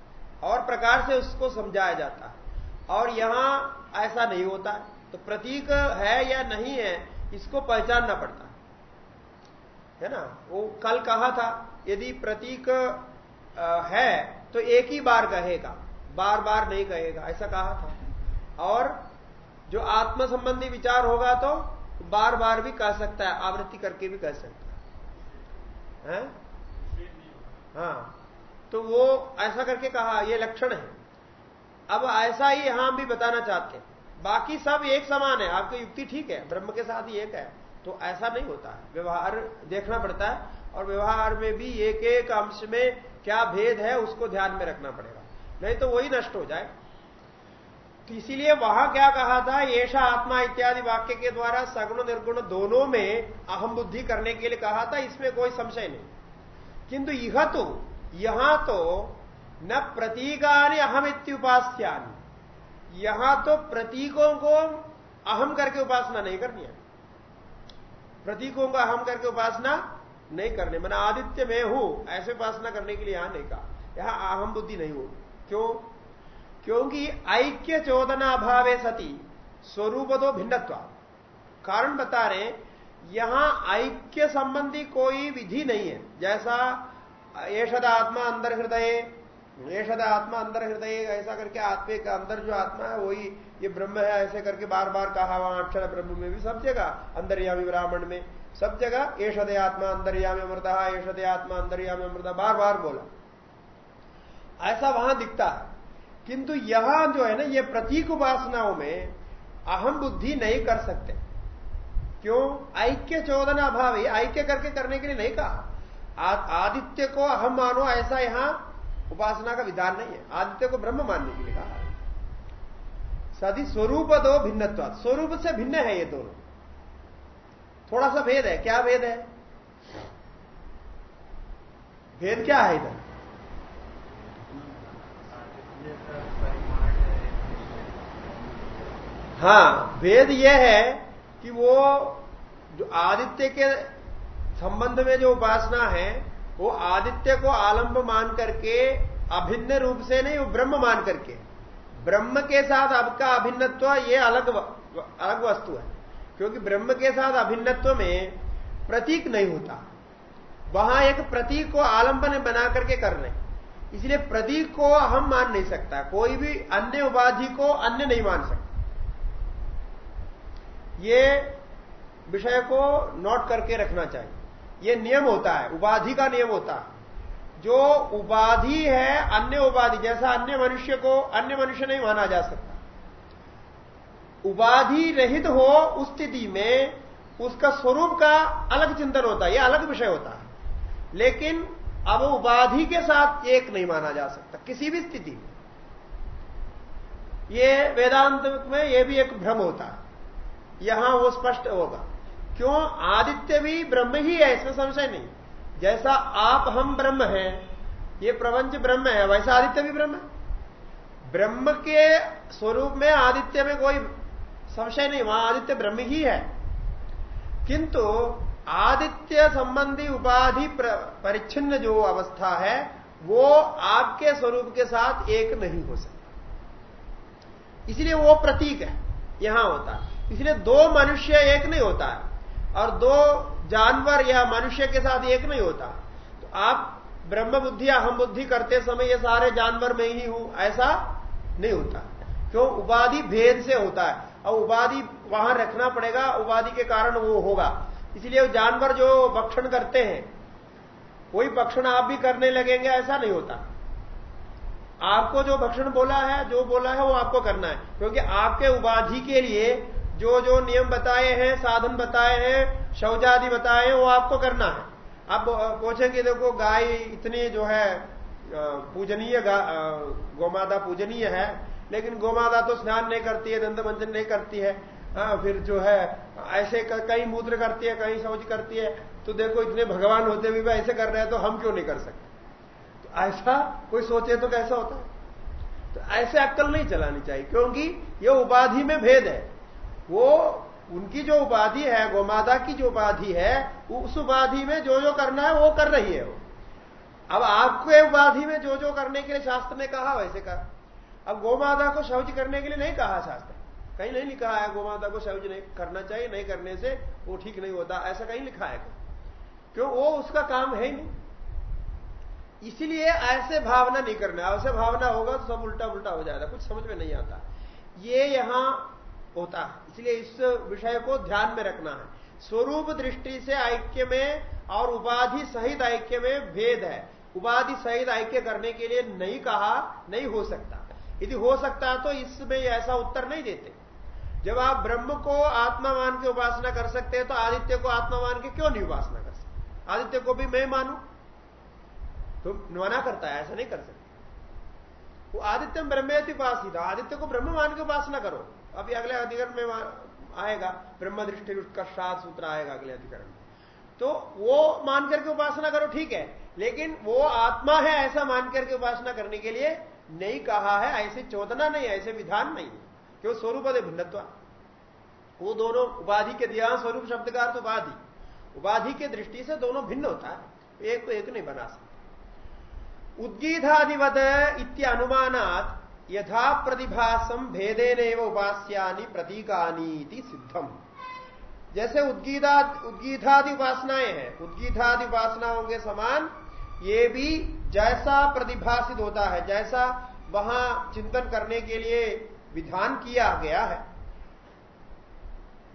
Speaker 1: और प्रकार से उसको समझाया जाता है। और यहाँ ऐसा नहीं होता। है तो प्रतीक है या नहीं है इसको पहचानना पड़ता है। ना? वो कल कहा था यदि प्रतीक है तो एक ही बार कहेगा। बार बार नहीं कहेगा ऐसा कहा था। और जो आत्म संबंधी विचार होगा तो बार बार भी कह सकता है आवृत्ति करके भी कह सकता है, है? हाँ। तो वो ऐसा करके कहा, ये लक्षण है। अब ऐसा ही यहाँ भी बताना चाहते हैं। बाकी सब एक समान है। आपकी युक्ति ठीक है, ब्रह्म के साथ ही एक है। तो ऐसा नहीं होता है। व्यवहार देखना पड़ता है और व्यवहार में भी एक एक अंश में क्या भेद है, उसको ध्यान में रखना पड़ेगा। नहीं तो वही नष्ट हो जाए। तो इसीलिए वहाँ क्या कहा था, येषा आत्मा इत्यादि वाक्य के द्वारा सगुण, निर्गुण दोनों में अहम बुद्धि करने के लिए कहा था। इसमें कोई संशय नहीं। किंतु यह तो यहाँ तो न प्रतीकानि अहम इत्युपास्यानि यहाँ तो प्रतीकों को अहम करके उपासना नहीं करनी है। प्रतीकों को अहम करके उपासना नहीं करने। मैंने आदित्य में हूँ, ऐसे उपासना करने के लिए यहाँ नहीं कहा। यहाँ अहम बुद्धि नहीं हो क्यों? क्योंकि ऐक्य चोदना अभावे सती स्वरूप दो भिन्नत्व। कारण बता रहे यहाँ ऐक्य संबंधी कोई विधि नहीं है। जैसा येषद आत्मा अंदर हृदय येषद आत्मा अंदर हृदय, ऐसा करके आत्मे का अंदर जो आत्मा है, वही ये ब्रह्म है, ऐसे करके बार बार कहा, वहाँ अक्षर ब्रह्म में भी सब जगह अंदरयामी ब्राह्मण में, सब जगह येषदे आत्मा अंदरयामी अमृता येषदे आत्मा अंदरयामी अमृता बार बार बोला। ऐसा वहाँ दिखता है। किंतु यहाँ जो है ना, ये प्रतीक उपासनाओं में अहम बुद्धि नहीं कर सकते। क्यों? ऐक्य चोदना अभाव ऐक्य करके करने के लिए नहीं कहा। आदित्य को अहम मानो, ऐसा यहाँ उपासना का विधान नहीं है। आदित्य को ब्रह्म मानने के लिए कहा सदी स्वरूप दो भिन्नत्व स्वरूप से भिन्न है ये दोनों। थोड़ा सा भेद है। क्या भेद है? भेद क्या है इधर? हाँ भेद यह है कि वो जो आदित्य के संबंध में जो उपासना है, वो आदित्य को आलंब मान करके, अभिन्न रूप से नहीं, वो ब्रह्म मान करके। ब्रह्म के साथ आपका अभिन्नत्व, ये अलग अलग वस्तु है। क्योंकि ब्रह्म के साथ अभिन्नत्व में प्रतीक नहीं होता। वहाँ एक प्रतीक को आलंबन बना करके कर रहे इसलिए प्रतीक को हम मान नहीं सकता। कोई भी अन्य उपाधि को अन्य नहीं मान सकता। ये विषय को नोट करके रखना चाहिए। ये नियम होता है, उपाधि का नियम होता है। जो उपाधि है, अन्य उपाधि, जैसा अन्य मनुष्य को अन्य मनुष्य नहीं माना जा सकता। उपाधि रहित हो उस स्थिति में, उसका स्वरूप का अलग चिंतन होता है यह अलग विषय होता है। लेकिन अब उपाधि के साथ एक नहीं माना जा सकता, किसी भी स्थिति में। ये वेदांत में यह भी एक भ्रम होता है। यहाँ वो स्पष्ट होगा। क्यों? आदित्य भी ब्रह्म ही है, इसमें संशय नहीं। जैसा आप, हम ब्रह्म हैं, ये प्रपंच ब्रह्म है, वैसा आदित्य भी ब्रह्म है। ब्रह्म के स्वरूप में आदित्य में कोई संशय नहीं, वहाँ आदित्य ब्रह्म ही है। किंतु आदित्य संबंधी उपाधि परिच्छिन्न जो अवस्था है, वो आपके स्वरूप के साथ एक नहीं हो सकता। इसलिए वो प्रतीक है, यहाँ होता है। इसलिए दो मनुष्य एक नहीं होता है। और दो, जानवर या मनुष्य के साथ एक नहीं होता। तो आप ब्रह्म बुद्धि, अहम बुद्धि करते समय ये सारे जानवर में ही हूँ, ऐसा नहीं होता। क्यों? उपाधि भेद से होता है। और उपाधि वहाँ रखना पड़ेगा, उपाधि के कारण वो होगा। इसलिए जानवर जो भक्षण करते हैं, वही भक्षण आप भी करने लगेंगे, ऐसा नहीं होता। आपको जो भक्षण बोला है, जो बोला है, वो आपको करना है। क्योंकि आपके उपाधि के लिए जो जो नियम बताए हैं, साधन बताए हैं, शौचादि बताए हैं, वो आपको करना है। आप पूछेंगे, देखो, गाय इतनी जो है पूजनीय गोमाता पूजनीय है, लेकिन गोमाता तो स्नान नहीं करती है, दंत मंजन नहीं करती है। हाँ फिर जो है, ऐसे कहीं मूत्र करती है कहीं शौच करती है तो देखो, इतने भगवान होते हुए भी ऐसे कर रहे हैं तो हम क्यों नहीं कर सकते? तो ऐसा कोई सोचे तो कैसा होता है? तो ऐसे अक्कल नहीं चलानी चाहिए, क्योंकि ये उपाधि में भेद है। वो उनकी जो उपाधि है, गोमाता की जो उपाधि है, उस उपाधि में जो जो करना है, वो कर रही है वो। अब आपके उपाधि में जो जो करने के लिए शास्त्र ने कहा, वैसे कहा। अब गोमाता को शौच करने के लिए नहीं कहा शास्त्र। कहीं नहीं लिखा है गोमाता को शौच नहीं, करना चाहिए, नहीं करने से वो ठीक नहीं होता, ऐसा कहीं लिखा है क्यों? वो उसका काम है ही नहीं। इसीलिए ऐसे भावना नहीं करना। ऐसे भावना होगा तो सब उल्टा उल्टा हो जाएगा, कुछ समझ में नहीं आता। ये यहाँ होता है। इसलिए इस विषय को ध्यान में रखना है। स्वरूप दृष्टि से ऐक्य में और उपाधि सहित ऐक्य में भेद है। उपाधि सहित ऐक्य करने के लिए नहीं कहा, नहीं हो सकता। यदि हो सकता तो इसमें ऐसा उत्तर नहीं देते। जब आप ब्रह्म को आत्मा मान के उपासना कर सकते हैं तो आदित्य को आत्मा मान के क्यों नहीं उपासना कर सकते? आदित्य को भी मैं मानू? तो मना करता है, ऐसा नहीं कर सकते। वो आदित्य ब्रह्मेति उपासित। आदित्य को ब्रह्म मान के उपासना करो। अभी अगले अधिकरण में आएगा ब्रह्म दृष्टि का सात सूत्र आएगा अगले अधिकरण में। तो वो मान करके उपासना करो, ठीक है, लेकिन वो आत्मा है ऐसा मान करके उपासना करने के लिए नहीं कहा है, ऐसे चोदना नहीं ऐसे विधान नहीं है। क्यों? स्वरूप भिन्नत्व। वो दोनों उपाधि के दिया स्वरूप शब्द का अर्थ उपाधि। उपाधि के दृष्टि से दोनों भिन्न होता है। एक को एक नहीं बना सकते। उद्गीधादिवत इत्य अनुमानात यथा प्रतिभासम भेदेन उपास्यानि प्रतीकानी सिद्धम। जैसे उद्गीता उद्गीतादि उपासनाएँ हैं उद्गीतादि उपासनाओं के समान ये भी जैसा प्रतिभासित होता है, जैसा वहाँ चिंतन करने के लिए विधान किया गया है,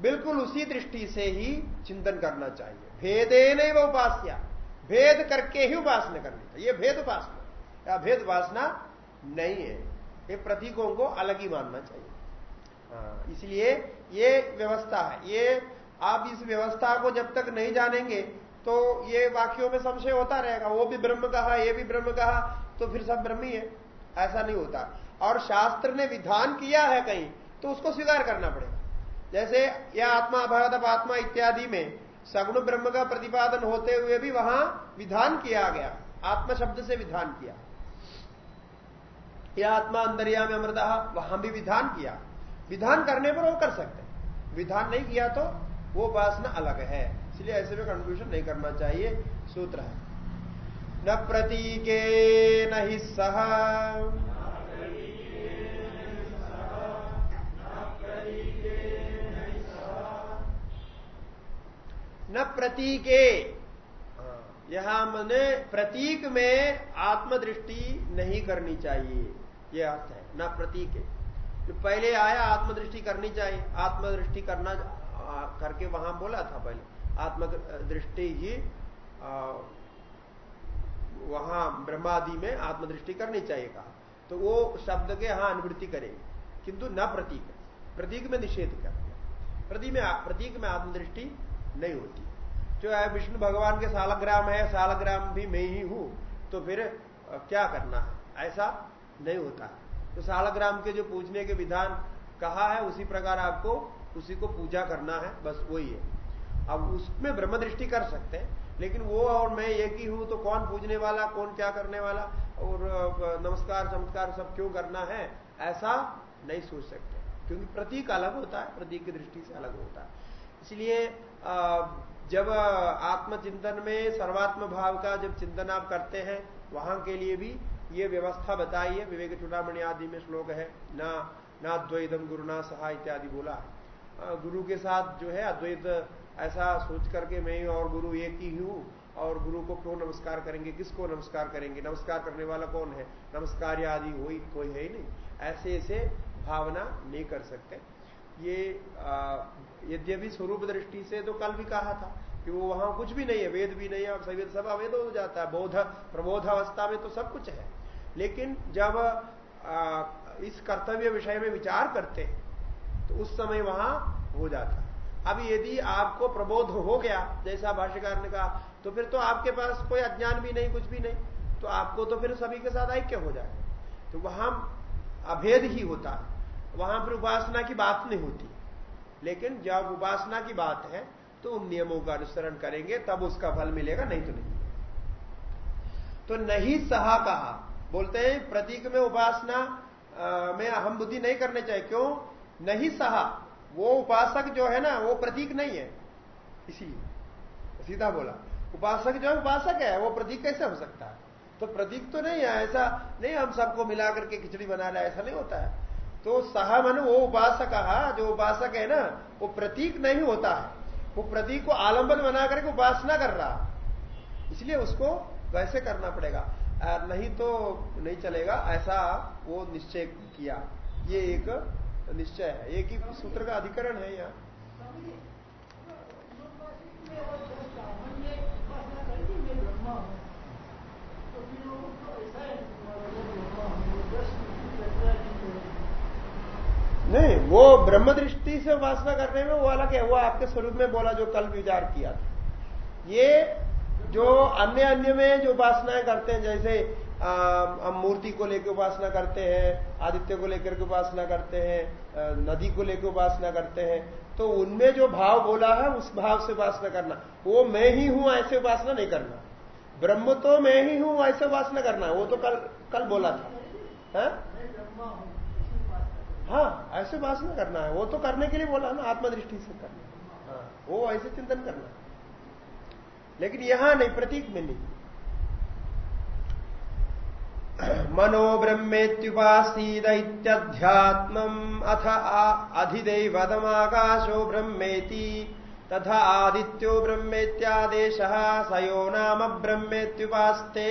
Speaker 1: बिल्कुल उसी दृष्टि से ही चिंतन करना चाहिए। भेदे नहीं वो उपास्या। भेद करके ही उपासना करनी चाहिए भेद उपासना। या भेद उपासना नहीं है। ये प्रतीकों को अलग ही मानना चाहिए। हाँ, इसलिए ये व्यवस्था है। ये आप इस व्यवस्था को जब तक नहीं जानेंगे तो ये वाक्यों में संशय होता रहेगा। वो भी ब्रह्म कहा ये भी ब्रह्म कहा तो फिर सब ब्रह्म ही। है ऐसा नहीं होता। और शास्त्र ने विधान किया है कहीं तो उसको स्वीकार करना पड़ेगा। जैसे यह आत्मा अभगत आत्मा इत्यादि में सगुण ब्रह्म का प्रतिपादन होते हुए भी वहाँ विधान किया गया। आत्म शब्द से विधान किया। यह आत्मा अंदरिया में अमृता, वहाँ भी विधान किया। विधान करने पर वो कर सकते विधान नहीं किया तो वो उपासना अलग है। इसलिए ऐसे में कंक्लूजन नहीं करना चाहिए, सूत्र है। न प्रतीके, न ही सह। न प्रतीके। यहाँ मैंने प्रतीक में आत्मदृष्टि नहीं करनी चाहिए। यह अर्थ है न प्रतीक। जो पहले आया आत्मदृष्टि करनी चाहिए। आत्मदृष्टि करना करके वहाँ बोला था पहले। आत्मदृष्टि ही वहाँ ब्रह्मादि में आत्मदृष्टि करनी चाहिए कहा। तो वो शब्द के यहाँ अनुवृत्ति करेंगे। किंतु न प्रतीक। प्रतीक में निषेध कर प्रतीक में प्रतीक में आत्मदृष्टि नहीं होती। जो है विष्णु भगवान के सालग्राम है, सालग्राम भी मैं ही हूँ तो फिर क्या करना है? ऐसा नहीं होता। तो सालग्राम के जो पूजने के विधान कहा है, उसी प्रकार आपको उसी को पूजा करना है, बस वही है। अब उसमें ब्रह्म दृष्टि कर सकते हैं, लेकिन वो और मैं एक ही हूँ तो कौन पूजने वाला, कौन क्या करने वाला, और नमस्कार, चमत्कार सब क्यों करना है, ऐसा नहीं सोच सकते। क्योंकि प्रतीक अलग होता है, प्रतीक की दृष्टि से अलग होता है। इसलिए जब आत्मचिंतन में सर्वात्म भाव का जब चिंतन आप करते हैं, वहाँ के लिए भी ये व्यवस्था बताई है विवेक चुड़ामणि आदि में श्लोक है, ना ना द्वैतम गुरु, ना सहा इत्यादि बोला। गुरु के साथ जो है, अद्वैत ऐसा सोच करके मैं ही और गुरु एक ही हूँ, और गुरु को क्यों नमस्कार करेंगे, किसको नमस्कार करेंगे? नमस्कार करने वाला कौन है? नमस्कार आदि कोई कोई है ही नहीं। ऐसे ऐसे भावना नहीं कर सकते। ये यद्यपि स्वरूप दृष्टि से तो कल भी कहा था कि वो वहाँ कुछ भी नहीं है वेद भी नहीं है और सवेद सब अवेद हो जाता है बोध प्रबोध अवस्था में तो सब कुछ है। लेकिन जब आ, इस कर्तव्य विषय में विचार करते तो उस समय वहाँ हो जाता। अब यदि आपको प्रबोध हो गया जैसा भाष्यकार ने कहा तो फिर तो आपके पास कोई अज्ञान भी नहीं कुछ भी नहीं तो आपको तो फिर सभी के साथ ऐक्य हो जाए। तो वहाँ अभेद ही होता वहाँ पर उपासना की बात नहीं होती। लेकिन जब उपासना की बात है तो उन नियमों का अनुसरण करेंगे, तब उसका फल मिलेगा, नहीं तो नहीं। तो नहीं सहा कहा। बोलते हैं, प्रतीक में उपासना में अहम बुद्धि नहीं करने चाहिए। क्यों? नहीं सहा। वो उपासक जो है ना, वो प्रतीक नहीं है। इसीलिए। सीधा बोला। उपासक जो है, उपासक है। वो प्रतीक कैसे हो सकता है? तो प्रतीक तो नहीं है, ऐसा नहीं, हम सबको मिला करके खिचड़ी बना रहे ऐसा नहीं होता है। तो सहा मन वो उपासक, जो उपासक है ना, वो प्रतीक नहीं होता है। वो प्रतीक को आलंबन बना करके उपासना कर रहा इसलिए उसको वैसे करना पड़ेगा। नहीं तो नहीं चलेगा। ऐसा वो निश्चय किया। ये एक निश्चय है। एक ही सूत्र का अधिकरण है यहाँ। ब्रह्म दृष्टि से उपासना करने में, वो अलग है। वो आपके स्वरूप में बोला जो कल विचार किया था। ये जो अन्य अन्य में जो उपासनाएँ करते हैं, जैसे हम मूर्ति को लेकर उपासना करते हैं, आदित्य को लेकर के उपासना करते हैं नदी को लेकर उपासना करते हैं तो उनमें जो भाव बोला है, उस भाव से उपासना करना। वो मैं ही हूँ, ऐसे उपासना नहीं करना। ब्रह्म तो मैं ही हूँ, ऐसे उपासना करना। वो तो कल कल बोला था। है? हाँ ऐसे उपासना करना है। वो तो करने के लिए बोला ना, आत्मदृष्टि से करना हाँ। वो ऐसे चिंतन करना लेकिन यहाँ नहीं, प्रतीक में नहीं। मनो ब्रह्मेत्युपासीद इत्यात्म अथ अधिदैवतमाकाशो ब्रह्मेति तथा आदित्यो ब्रह्मेत्यादेश सयो नाम ब्रह्मेत्युपास्ते।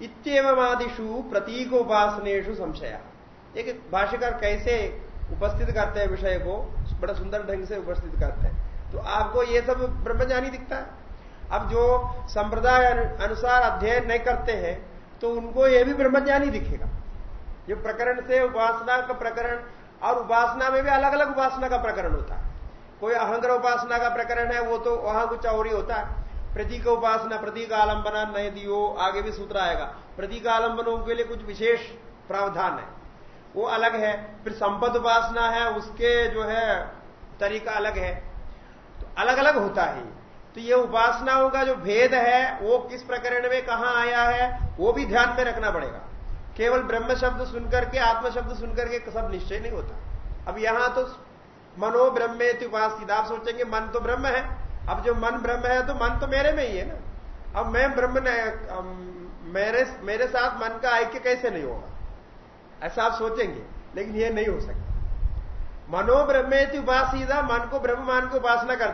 Speaker 1: इतमादिषु प्रतीकोपासनेषु संशय। एक भाष्यकार कैसे उपस्थित करते हैं विषय को, बड़ा सुंदर ढंग से उपस्थित करते हैं। तो आपको ये सब ब्रह्मज्ञानी दिखता है। अब जो संप्रदाय अनुसार अध्ययन नहीं करते हैं तो उनको ये भी ब्रह्मज्ञानी दिखेगा। ये प्रकरण से उपासना का प्रकरण, और उपासना में भी अलग अलग उपासना का प्रकरण होता है। कोई अहंग्र उपासना का प्रकरण है, वो तो वहाँ कुछ और ही होता है। प्रतीक उपासना, प्रतीक आलंबना नहीं दियो आगे भी सूत्र आएगा। प्रतीक आलंबनों के लिए कुछ विशेष प्रावधान है। वो अलग है। फिर संपद उपासना है, उसके जो है, तरीका अलग है। तो अलग अलग होता है। तो ये उपासनाओं का जो भेद है, वो किस प्रकरण में कहा आया है, वो भी ध्यान में रखना पड़ेगा। केवल ब्रह्म शब्द सुनकर के, आत्म शब्द सुनकर के सब निश्चय नहीं होता। अब यहाँ तो मनो ब्रह्मे उपासित आप सोचेंगे, मन तो ब्रह्म है। अब जो मन ब्रह्म है तो मन तो मेरे में ही है ना। अब मैं ब्रह्म मेरे मेरे साथ मन का ऐक्य कैसे नहीं होगा? ऐसा आप सोचेंगे लेकिन ये नहीं हो सकता। मनो ब्रह्मेति उपासीदा मन को ब्रह्म मान के उपासना कर,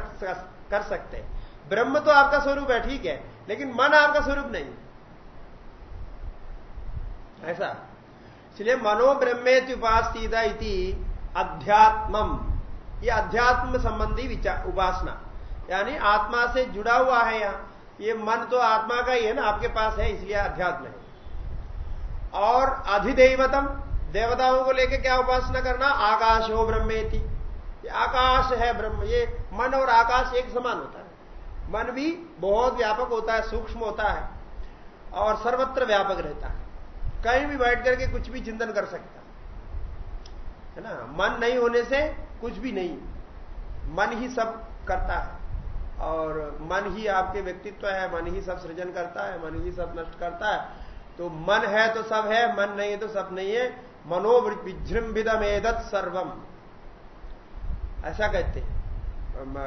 Speaker 1: कर सकते हैं। ब्रह्म तो आपका स्वरूप है ठीक है लेकिन मन आपका स्वरूप नहीं। ऐसा। इसलिए मनो ब्रह्मेति उपासीदा इति अध्यात्मम ये अध्यात्म संबंधी उपासना। यानी आत्मा से जुड़ा हुआ है यहाँ। ये मन तो आत्मा का ही है ना आपके पास है इसलिए अध्यात्म है। और अधिदेवतम देवताओं को लेकर क्या उपासना करना? आकाश हो ब्रह्मेति आकाश है ब्रह्म, ये मन और आकाश एक समान होता है। मन भी बहुत व्यापक होता है, सूक्ष्म होता है और सर्वत्र व्यापक रहता है। कहीं भी बैठ करके कुछ भी चिंतन कर सकता है ना? मन नहीं होने से कुछ भी नहीं। मन ही सब करता है। और मन ही आपके व्यक्तित्व है, मन ही सब सृजन करता है, मन ही सब नष्ट करता है। तो मन है तो सब है, मन नहीं है तो सब नहीं है। मनो विजृंभिदमेदत सर्वम। ऐसा कहते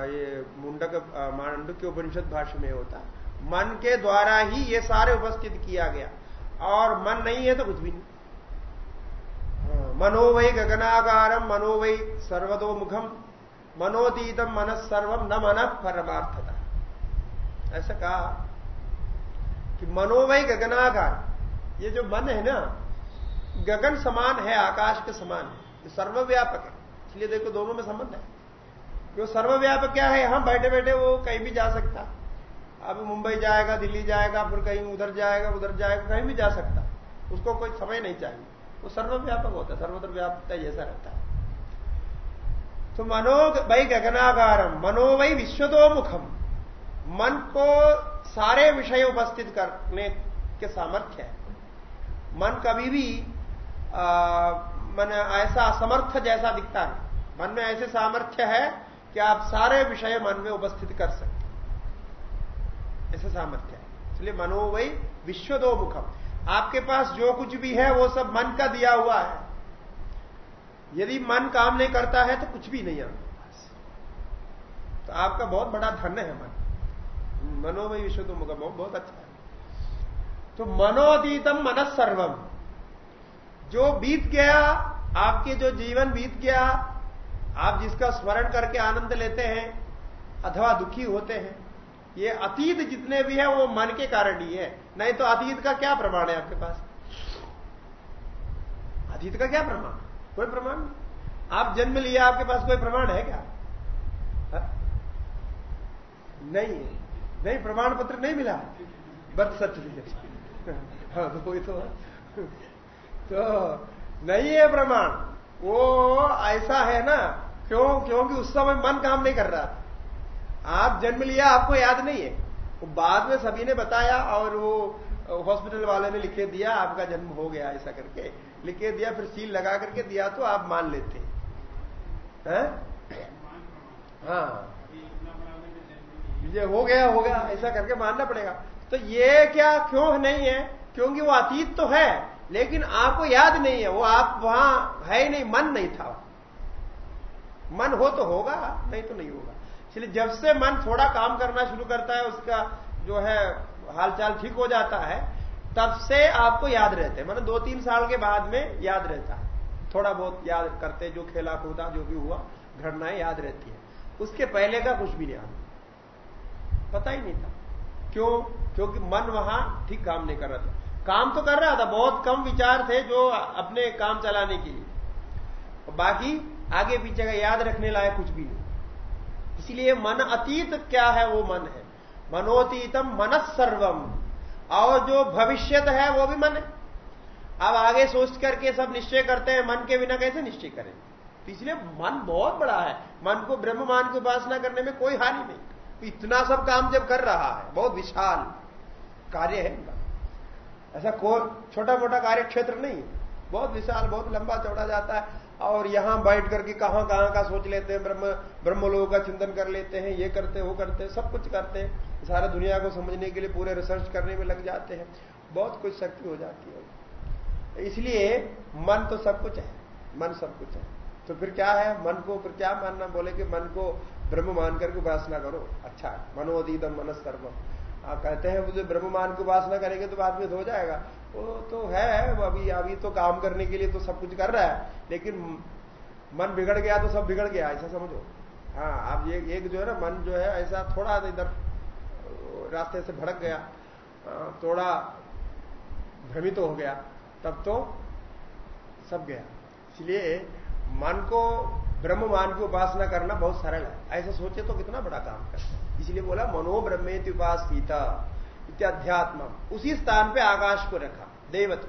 Speaker 1: ये मुंडक मांडुक के उपनिषद भाषा में होता। मन के द्वारा ही ये सारे उपस्थित किया गया। और मन नहीं है तो कुछ भी नहीं। मनो वही गगनागारम मनो वही सर्वतोमुखम मनोदीतम मन सर्वम न मन परमार्थता। ऐसा कहा कि मनोवय गगनागार। ये जो मन है ना, गगन समान है, आकाश के समान है। ये सर्वव्यापक है। इसलिए देखो दोनों में संबंध है। जो सर्वव्यापक क्या है? यहाँ बैठे बैठे वो कहीं भी जा सकता। अब मुंबई जाएगा, दिल्ली जाएगा, फिर कहीं उधर जाएगा उधर जाएगा, कहीं भी जा सकता। उसको कोई समय नहीं चाहिए। वो सर्वव्यापक होता है, सर्वत्र व्यापकता जैसा रहता है। तो मनो भाई गगनागारम मनो वही विश्वतोमुखम मन को सारे विषय उपस्थित करने के सामर्थ्य है। मन कभी भी मन ऐसा असमर्थ जैसा दिखता है। मन में ऐसे सामर्थ्य है कि आप सारे विषय मन में उपस्थित कर सकते ऐसे सामर्थ्य है। इसलिए मनो वही विश्व दो मुखम। आपके पास जो कुछ भी है, वो सब मन का दिया हुआ है। यदि मन काम नहीं करता है तो कुछ भी नहीं आपके पास। तो आपका बहुत बड़ा धन है मन। मनोमय विश्व दो मुखम। बहुत अच्छा है। तो मनोदीतम मनस सर्वम। जो बीत गया, आपके जो जीवन बीत गया, आप जिसका स्मरण करके आनंद लेते हैं, अथवा दुखी होते हैं, ये अतीत जितने भी है, वो मन के कारण ही है। नहीं तो अतीत का क्या प्रमाण है आपके पास? अतीत का क्या प्रमाण? कोई प्रमाण नहीं। आप जन्म लिया आपके पास कोई प्रमाण है क्या? हा? नहीं। नहीं, प्रमाण पत्र नहीं मिला। बर्थ सर्टिफिकेट हाँ। तो तो तो नहीं है प्रमाण। वो ऐसा है ना, क्यों, क्योंकि उस समय मन काम नहीं कर रहा था। आप जन्म लिया, आपको याद नहीं है। वो बाद में सभी ने बताया और वो हॉस्पिटल वाले ने लिखे दिया, आपका जन्म हो गया, ऐसा करके। लिखे दिया, फिर सील लगा करके दिया तो आप मान लेते हैं? हाँ। ये हो गया हो गया, ऐसा करके मानना पड़ेगा। तो ये क्या क्यों नहीं है? क्योंकि वो अतीत तो है, लेकिन आपको याद नहीं है। वो आप वहाँ है ही नहीं, मन नहीं था। मन हो तो होगा, नहीं तो नहीं होगा। इसलिए जब से मन थोड़ा काम करना शुरू करता है, उसका जो है, हालचाल ठीक हो जाता है, तब से आपको याद रहते हैं। मतलब दो तीन साल के बाद में याद रहता है। थोड़ा बहुत याद करते जो खेला कूदा, जो भी हुआ, घटनाएँ याद रहती है। उसके पहले का कुछ भी नहीं आता पता ही नहीं था। क्यों? क्योंकि मन वहाँ ठीक काम नहीं कर रहा था। काम तो कर रहा था, बहुत कम विचार थे जो अपने काम चलाने के लिए। बाकी आगे पीछे का याद रखने लायक कुछ भी नहीं। इसलिए मन अतीत क्या है, वो मन है। मनोतीतम मन सर्वम और जो भविष्यत है, वो भी मन है। अब आगे सोच करके सब निश्चय करते हैं, मन के बिना कैसे निश्चय करें? तो इसलिए मन बहुत बड़ा है। मन को ब्रह्म मान की उपासना करने में कोई हानि नहीं। इतना सब काम जब कर रहा है, बहुत विशाल कार्य है इनका। ऐसा को छोटा मोटा कार्य क्षेत्र नहीं बहुत विशाल, बहुत लंबा चौड़ा जाता है, और यहाँ बैठ करके कहाँ कहाँ का सोच लेते हैं, ब्रह्म ब्रह्म लोगों का चिंतन कर लेते हैं, ये करते वो करते हैं, सब कुछ करते हैं। सारा दुनिया को समझने के लिए पूरे रिसर्च करने में लग जाते हैं। बहुत कुछ शक्ति हो जाती है। इसलिए मन तो सब कुछ है, मन सब कुछ है। तो फिर क्या है? मन को फिर क्या मानना? बोले कि मन को ब्रह्म मान करके उपासना करो। अच्छा मनोदीदम मन सर्वम आप कहते हैं, मुझे ब्रह्म मान की उपासना करेंगे तो बाद में हो जाएगा। वो तो है अभी अभी तो काम करने के लिए तो सब कुछ कर रहा है, लेकिन मन बिगड़ गया तो सब बिगड़ गया, ऐसा समझो। हाँ आप ये एक जो है ना, मन जो है, ऐसा थोड़ा इधर, रास्ते से भड़क गया थोड़ा भ्रमित तो हो गया, तब तो सब गया। इसलिए मन को ब्रह्ममान की उपासना करना बहुत सरल है। ऐसा सोचे तो कितना बड़ा काम करते हैं। इसलिए बोला, मनो ब्रह्मेति उपासिता इत्याध्यात्म उसी स्थान पे आकाश को रखा देवत्व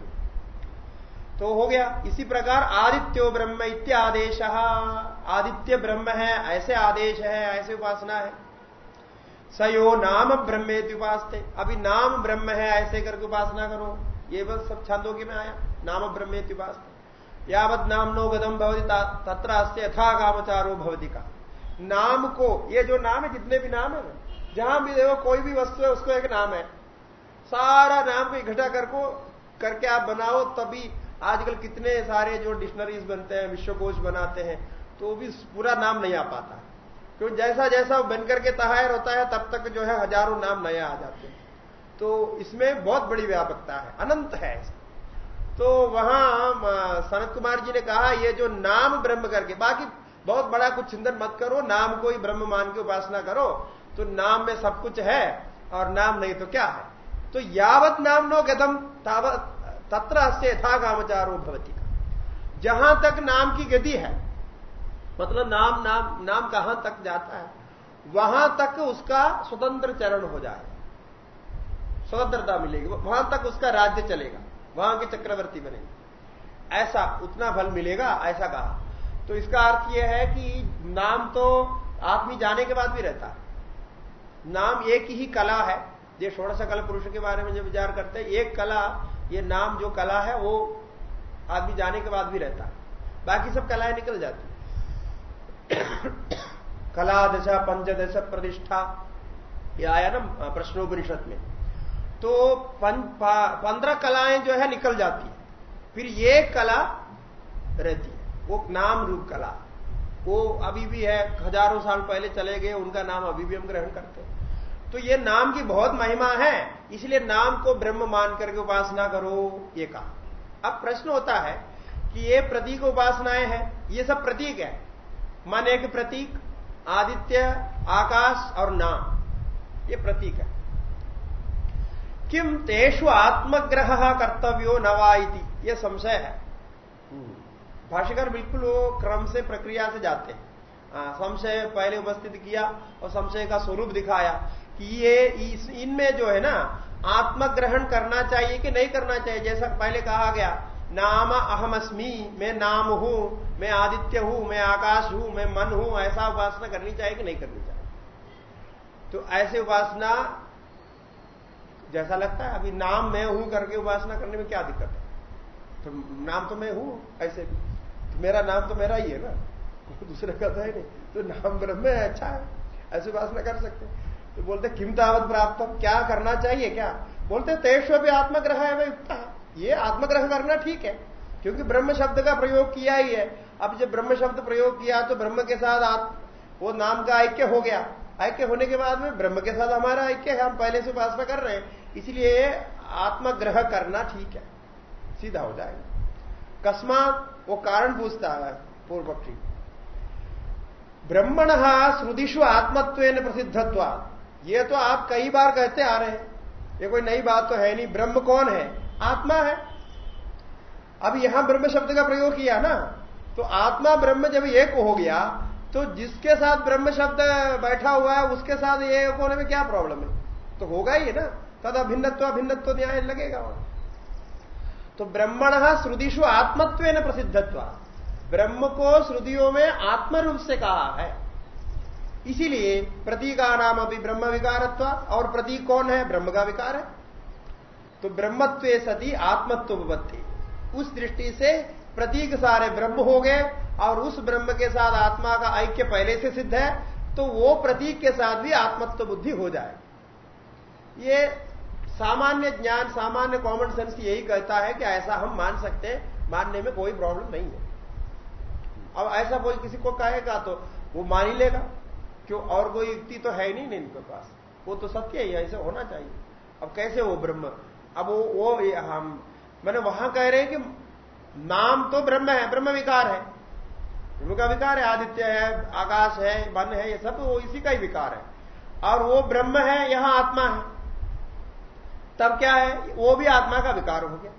Speaker 1: तो हो गया। इसी प्रकार आदित्यो ब्रह्म इत्यादेश आदित्य ब्रह्म है, ऐसे आदेश है, ऐसे उपासना है। सयो नाम ब्रह्मेति उपास अभी नाम ब्रह्म है, ऐसे करके उपासना करो। ये बस सब छंदों के में आया। नाम ब्रह्मेति उपास यावत नाम नो गदम भवती तत्र यथा कामचारो भवती का। नाम को, ये जो नाम है, जितने भी नाम है ना जहाँ भी देखो, कोई भी वस्तु है, उसको एक नाम है। सारा नाम को इकट्ठा कर को करके आप बनाओ, तभी आजकल कितने सारे जो डिक्शनरीज बनते हैं, विश्वकोश बनाते हैं तो भी पूरा नाम नहीं आ पाता। क्योंकि जैसा जैसा बन करके तहायर होता है, तब तक जो है हज़ारों नाम नए आ जाते हैं। तो इसमें बहुत बड़ी व्यापकता है, अनंत है तो वहाँ सनत कुमार जी ने कहा, ये जो नाम ब्रह्म करके, बाकी बहुत बड़ा कुछ चिंतन मत करो, नाम को ही ब्रह्म मान के उपासना करो तो नाम में सब कुछ है और नाम नहीं तो क्या है? तो यावत नाम नो गदम तत्र अस्य यथा कामचारो भवती। जहाँ तक नाम की गति है मतलब नाम नाम नाम कहाँ तक जाता है, वहाँ तक उसका स्वतंत्र चरण हो जाए। स्वतंत्रता मिलेगी, वहाँ तक उसका राज्य चलेगा। वहाँ के चक्रवर्ती बनेंगे ऐसा उतना फल मिलेगा, ऐसा कहा। तो इसका अर्थ यह है कि नाम तो आदमी जाने के बाद भी रहता नाम एक ही कला है। ये षोड़श कला पुरुष के बारे में जब विचार करते हैं, एक कला, ये नाम जो कला है, वो आदमी जाने के बाद भी रहता बाकी सब कलाएँ निकल जाती कला दशा, पंचदश, प्रतिष्ठा, ये आया ना प्रश्नोपनिषद में। तो पंद्रह कलाएँ जो है निकल जाती है। फिर ये कला रहती है। वो नाम रूप कला। वो अभी भी है, हज़ारों साल पहले चले गए, उनका नाम अभी भी हम ग्रहण करते हैं। तो ये नाम की बहुत महिमा है, इसलिए नाम को ब्रह्म मान करके उपासना करो, ये कहा। अब प्रश्न होता है कि ये प्रतीक उपासनाएँ हैं, ये सब प्रतीक है। मन एक प्रतीक, आदित्य, आकाश और नाम, ये प्रतीक है। किम तेषु आत्मग्रह कर्तव्यो नवा ये संशय है। भाष्यकर बिल्कुल वो क्रम से प्रक्रिया से जाते हैं। संशय पहले उपस्थित किया और संशय का स्वरूप दिखाया कि ये इनमें जो है ना आत्मग्रहण करना चाहिए कि नहीं करना चाहिए? जैसा पहले कहा गया नाम अहम अस्मी मैं नाम हूँ मैं आदित्य हूँ मैं आकाश हूँ मैं मन हूँ ऐसा उपासना करनी चाहिए कि नहीं करनी चाहिए? तो ऐसे उपासना जैसा लगता है, अभी नाम मैं हूँ करके उपासना करने में क्या दिक्कत है? तो नाम तो मैं हूँ, ऐसे। भी तो मेरा नाम तो मेरा ही है ना? दूसरे का तो है नहीं। तो नाम ब्रह्म है अच्छा है। ऐसी उपासना कर सकते तो बोलते, किम तावत प्राप्त क्या करना चाहिए क्या? बोलते तेष्व भी आत्मग्रह है युक्त। ये आत्मग्रह करना ठीक है, क्योंकि ब्रह्म शब्द का प्रयोग किया ही है। अब जब ब्रह्म शब्द प्रयोग किया तो ब्रह्म के साथ आप, वो नाम का ऐक्य हो गया। ऐक्य होने के बाद में ब्रह्म के साथ हमारा ऐक्य है। हम पहले से उपासना कर रहे हैं। इसलिए आत्मग्रह करना ठीक है। सीधा हो जाएगा। कस्मात वो कारण पूछता है पूर्व पक्षी ब्रह्मण श्रुदिशु आत्मत्व प्रसिद्धत्व। ये तो आप कई बार कहते आ रहे हैं। ये कोई नई बात तो है नहीं। ब्रह्म कौन है? आत्मा है। अब यहाँ ब्रह्म शब्द का प्रयोग किया ना। तो आत्मा ब्रह्म जब एक हो गया तो जिसके साथ ब्रह्म शब्द बैठा हुआ है, उसके साथ एक होने में क्या प्रॉब्लम है? तो होगा ही है ना। तद अभिन्नत्व अभिन्नत्व न्याय लगेगा वहाँ तो ब्रह्मण श्रुदिशु आत्मत्व प्रसिद्धत्व। ब्रह्म को श्रुदियों में आत्म रूप से कहा है। इसीलिए प्रतीका नाम अभी ब्रह्म विकारत्व और प्रतीक कौन है? ब्रह्म का विकार है। तो ब्रह्मत्व सती आत्मत्व उपत्ति उस दृष्टि से प्रतीक सारे ब्रह्म हो गए, और उस ब्रह्म के साथ आत्मा का ऐक्य पहले से सिद्ध है तो वो प्रतीक के साथ भी आत्मत्व बुद्धि हो जाए। ये सामान्य ज्ञान, सामान्य कॉमन सेंस यही कहता है कि ऐसा हम मान सकते हैं, मानने में कोई प्रॉब्लम नहीं है। अब ऐसा कोई किसी को कहेगा तो वो मान ही लेगा। क्यों? और कोई युक्ति तो है नहीं इनके पास। वो तो सत्य ही ऐसे होना चाहिए। अब कैसे वो ब्रह्म? अब वो वो हम, मैंने वहाँ कह रहे हैं कि नाम तो ब्रह्म है, ब्रह्म विकार है। ब्रह्म का विकार है, आदित्य है, आकाश है मन है, ये सब वो इसी का ही विकार है। और वो ब्रह्म है, यहाँ आत्मा है। तब क्या है? वो भी आत्मा का विकार हो गया।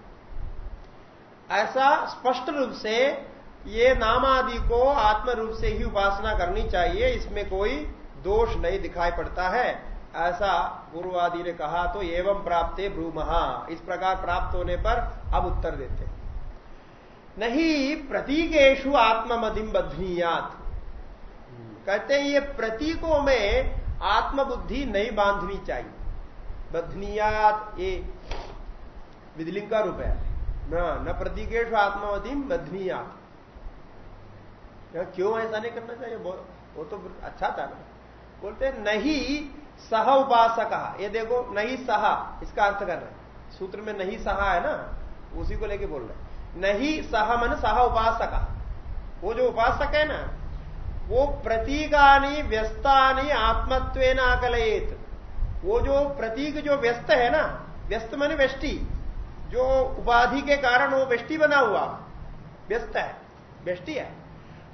Speaker 1: ऐसा स्पष्ट रूप से ये नाम आदि को आत्म रूप से ही उपासना करनी चाहिए, इसमें कोई दोष नहीं दिखाई पड़ता है। ऐसा गुरु आदि ने कहा तो एवं प्राप्त ब्रूमहा। इस प्रकार प्राप्त होने पर अब उत्तर देते नहीं प्रतीकेशु आत्ममदिम बधनीयात कहते हैं, ये प्रतीकों में आत्मबुद्धि नहीं बांधनी चाहिए। बधनीयात ये विदलिंग का रूप है। न न प्रतीकेशु आत्मवधिम बधनीयात। क्यों ऐसा नहीं करना चाहिए? वो तो अच्छा था ना। बोलते नहीं सह उपासक। ये देखो, नहीं सहा, इसका अर्थ कर रहे सूत्र में नहीं सहा है ना, उसी को लेके बोल रहे नहीं सह मन सह उपासक। वो जो उपासक है ना, वो प्रतीकानी व्यस्तानी आत्मत्व आकलयेत। वो जो प्रतीक जो व्यस्त है ना, व्यस्त मन व्यष्टि, जो उपाधि के कारण वो व्यष्टि बना हुआ, व्यस्त है, व्यष्टि है।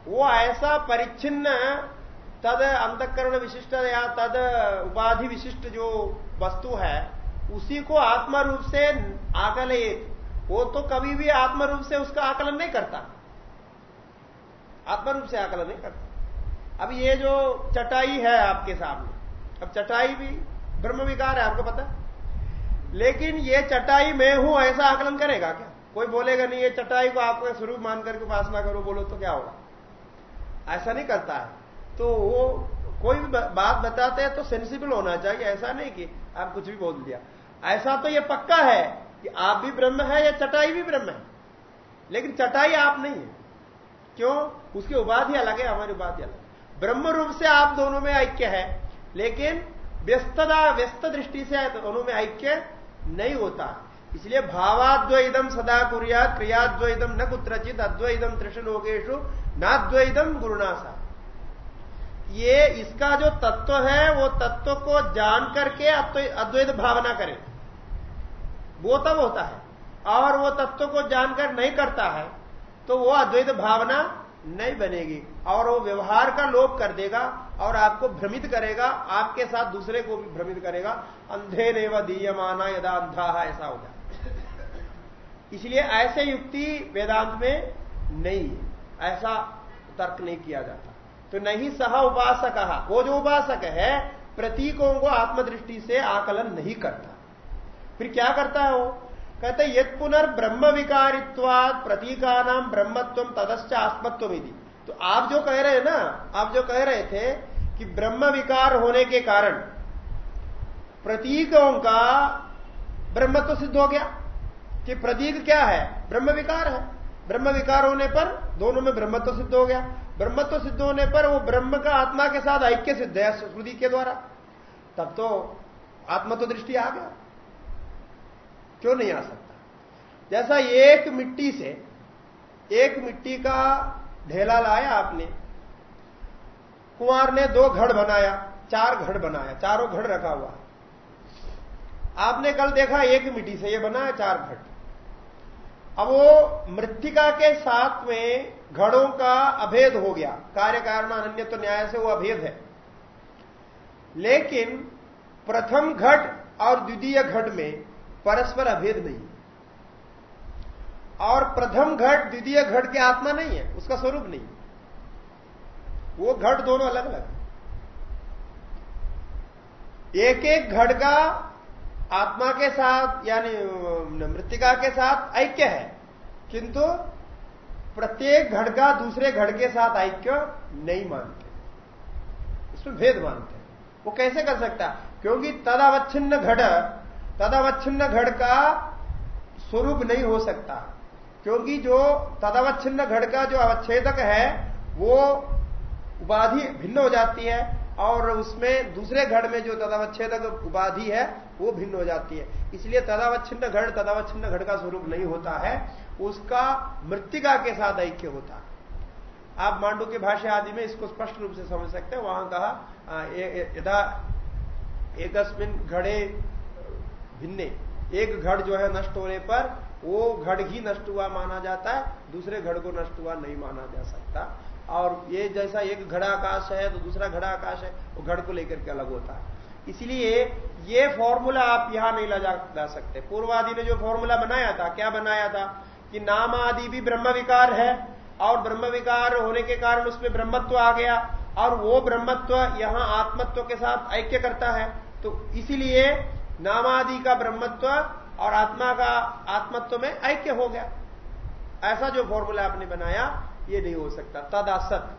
Speaker 1: वो ऐसा परिच्छिन्न, तद अंतकरण विशिष्ट या तद उपाधि विशिष्ट जो वस्तु है, उसी को आत्मा रूप से आकलित। वो तो कभी भी आत्मा रूप से उसका आकलन नहीं करता। आत्मा रूप से आकलन नहीं करता। अब ये जो चटाई है आपके सामने, अब चटाई भी ब्रह्म विकार है, आपको पता? लेकिन ये चटाई मैं हूँ, ऐसा आकलन करेगा क्या? कोई बोलेगा नहीं, ये चटाई को आपका स्वरूप मान करके उपासना करो, बोलो तो क्या होगा? ऐसा नहीं करता है। तो वो कोई भी बात बताते हैं तो सेंसिबल होना चाहिए, ऐसा नहीं कि आप कुछ भी बोल दिया। ऐसा तो ये पक्का है कि आप भी ब्रह्म है या चटाई भी ब्रह्म है। लेकिन चटाई आप नहीं है। क्यों? उसकी उपाधि अलग है, हमारी उपाधि अलग ब्रह्म रूप से आप दोनों में ऐक्य है, लेकिन व्यस्तता, व्यस्त दृष्टि से दोनों में ऐक्य नहीं होता। इसलिए भावाद्वैदम सदा कुरिया क्रियाद्वैदम न कुत्रचित अद्वैदम त्रिशलोकेशु नाद्वैदम गुरुनासा। ये इसका जो तत्व है, वो तत्व को जान करके अद्वैत भावना करें। वो तब होता है। और वो तत्व को जानकर नहीं करता है तो वो अद्वैत भावना नहीं बनेगी। और वो व्यवहार का लोप कर देगा। और आपको भ्रमित करेगा, आपके साथ दूसरे को भी भ्रमित करेगा अंधे नेव दीयमाना यदा अंधा, ऐसा होगा इसलिए ऐसे युक्ति वेदांत में नहीं है, ऐसा तर्क नहीं किया जाता। तो नहीं सह उपासक, वो जो उपासक है, प्रतीकों को आत्मदृष्टि से आकलन नहीं करता। फिर क्या करता है वो? कहते यद पुनर्ब्रह्म विकारित्वाद प्रतीका नाम ब्रह्मत्व तदश्च आत्मत्व तो आप जो कह रहे हैं ना, आप जो कह रहे थे कि ब्रह्म विकार होने के कारण प्रतीकों का ब्रह्मत्व सिद्ध हो गया कि प्रतीक क्या है? ब्रह्म विकार है। ब्रह्म विकार होने पर दोनों में ब्रह्मत्व सिद्ध हो गया। ब्रह्मत्व सिद्ध होने पर वो ब्रह्म का आत्मा के साथ ऐक्य सिद्ध है श्रुति के द्वारा। तब तो आत्मत्व दृष्टि आ गया। क्यों नहीं आ सकता? जैसा एक मिट्टी से, एक मिट्टी का ढेला लाया आपने। कुंवर ने दो घड़ बनाया, चार घड़ बनाया, चारों घड़ रखा हुआ। आपने कल देखा एक मिट्टी से ये बनाया चार घड़। अब वो मृतिका के साथ में घड़ों का अभेद हो गया। कार्य कारण अन्य तो न्याय से वो अभेद है। लेकिन प्रथम घट और द्वितीय घट में परस्पर अभेद नहीं। और प्रथम घट द्वितीय घट के आत्मा नहीं है, उसका स्वरूप नहीं वो घट दोनों अलग अलग एक एक घट का आत्मा के साथ, यानी मृतिका के साथ ऐक्य है, किंतु प्रत्येक घड़ का दूसरे घड़ के साथ ऐक्य नहीं मानते। इसमें भेद मानते वो कैसे कर सकता? क्योंकि तदावच्छिन्न घड़ तदावच्छिन्न घड़ का स्वरूप नहीं हो सकता। क्योंकि जो तदावच्छिन्न घड़ का जो अवच्छेदक है, वो उपाधि भिन्न हो जाती है और उसमें दूसरे घड़ में जो तदावच्छेदक उपाधि है, वो भिन्न हो जाती है। इसलिए तदावच्छिन्न घड़ तदावच्छिन्न घड़ का स्वरूप नहीं होता है, उसका मृतिका के साथ ऐक्य होता है। आप मांडू के भाषा आदि में इसको स्पष्ट रूप से समझ सकते हैं। वहाँ कहा यदा एकस्मिन घड़े भिन्ने, एक घड़ जो है नष्ट होने पर वो घड़ ही नष्ट हुआ माना जाता है, दूसरे घड़ को नष्ट हुआ नहीं माना जा सकता। और ये जैसा एक घड़ा आकाश है तो दूसरा घड़ा आकाश है, वो घड़ को लेकर के अलग होता है। इसलिए ये फॉर्मूला आप यहाँ नहीं ला जा सकते। पूर्वादि ने जो फॉर्मूला बनाया था, क्या बनाया था? कि नाम आदि भी ब्रह्म विकार है, और ब्रह्म विकार होने के कारण उसमें ब्रह्मत्व आ गया, और वो ब्रह्मत्व यहाँ आत्मत्व के साथ ऐक्य करता है। तो इसीलिए नामादि का ब्रह्मत्व और आत्मा का आत्मत्व में ऐक्य हो गया। ऐसा जो फॉर्मूला आपने बनाया, ये नहीं हो सकता। तद असत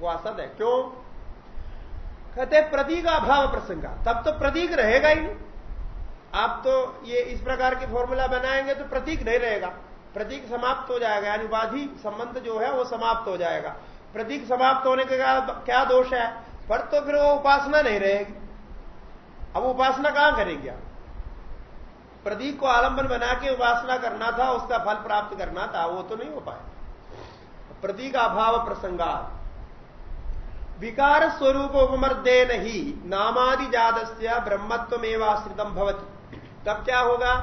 Speaker 1: वो असत है। क्यों? कहते प्रतीक अभाव प्रसंग। तब तो प्रतीक रहेगा ही। नहीं आप तो ये इस प्रकार के फॉर्मूला बनाएँगे तो प्रतीक नहीं रहेगा। प्रतीक समाप्त हो जाएगा। यानी उपाधि संबंध जो है, वो समाप्त हो जाएगा। प्रतीक समाप्त होने के क्या दोष है? पर तो फिर वो उपासना नहीं रहेगी। अब उपासना कहाँ करेंगे आप? प्रतीक को आलंबन बना के उपासना करना था, उसका फल प्राप्त करना था, वो तो नहीं हो पाए प्रतीक अभाव प्रसंगा विकार स्वरूप उपमर्दे नहीं, नामादि जादस्य ब्रह्मत्व एवाश्रितम भवती। तब क्या होगा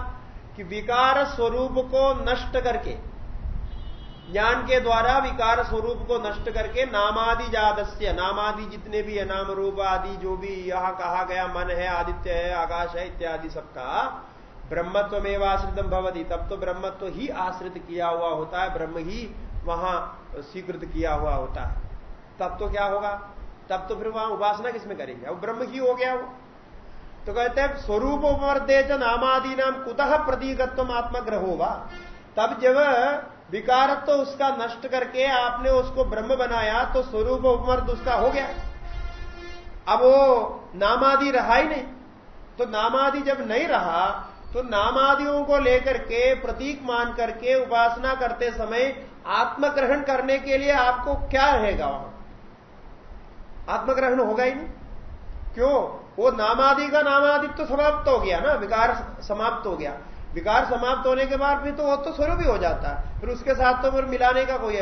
Speaker 1: कि विकार स्वरूप को नष्ट करके, ज्ञान के द्वारा विकार स्वरूप को नष्ट करके नामादि जादस्य नामादि जितने भी है, नाम, रूप आदि, जो भी यहाँ कहा गया, मन है, आदित्य है, आकाश है, इत्यादि सबका ब्रह्मत्व में आश्रितम भवती, तब तो ब्रह्मत्व ही आश्रित किया हुआ होता है, ब्रह्म ही वहाँ स्वीकृत किया हुआ होता है। तब तो क्या होगा? तब तो फिर वहाँ उपासना किसमें करेंगे? अब ब्रह्म ही हो गया वो। तो कहते हैं स्वरूप उपवर्देच नामादि नाम कुतः प्रतीकत्व आत्मग्रह होगा तब जब विकारत्व तो उसका नष्ट करके आपने उसको ब्रह्म बनाया तो स्वरूप उपमर्द उसका हो गया। अब वो नामादि रहा ही नहीं। तो नामादि जब नहीं रहा तो नामादियों को लेकर के प्रतीक मान करके उपासना करते समय आत्मग्रहण करने के लिए आपको क्या रहेगा वहाँ? आत्मग्रहण होगा ही नहीं। क्यों? वो नामादि का नामादित्व तो समाप्त हो गया ना, विकार समाप्त हो गया। विकार समाप्त होने के बाद फिर तो वो तो स्वरूप ही हो जाता है। फिर उसके साथ तो फिर मिलाने का कोई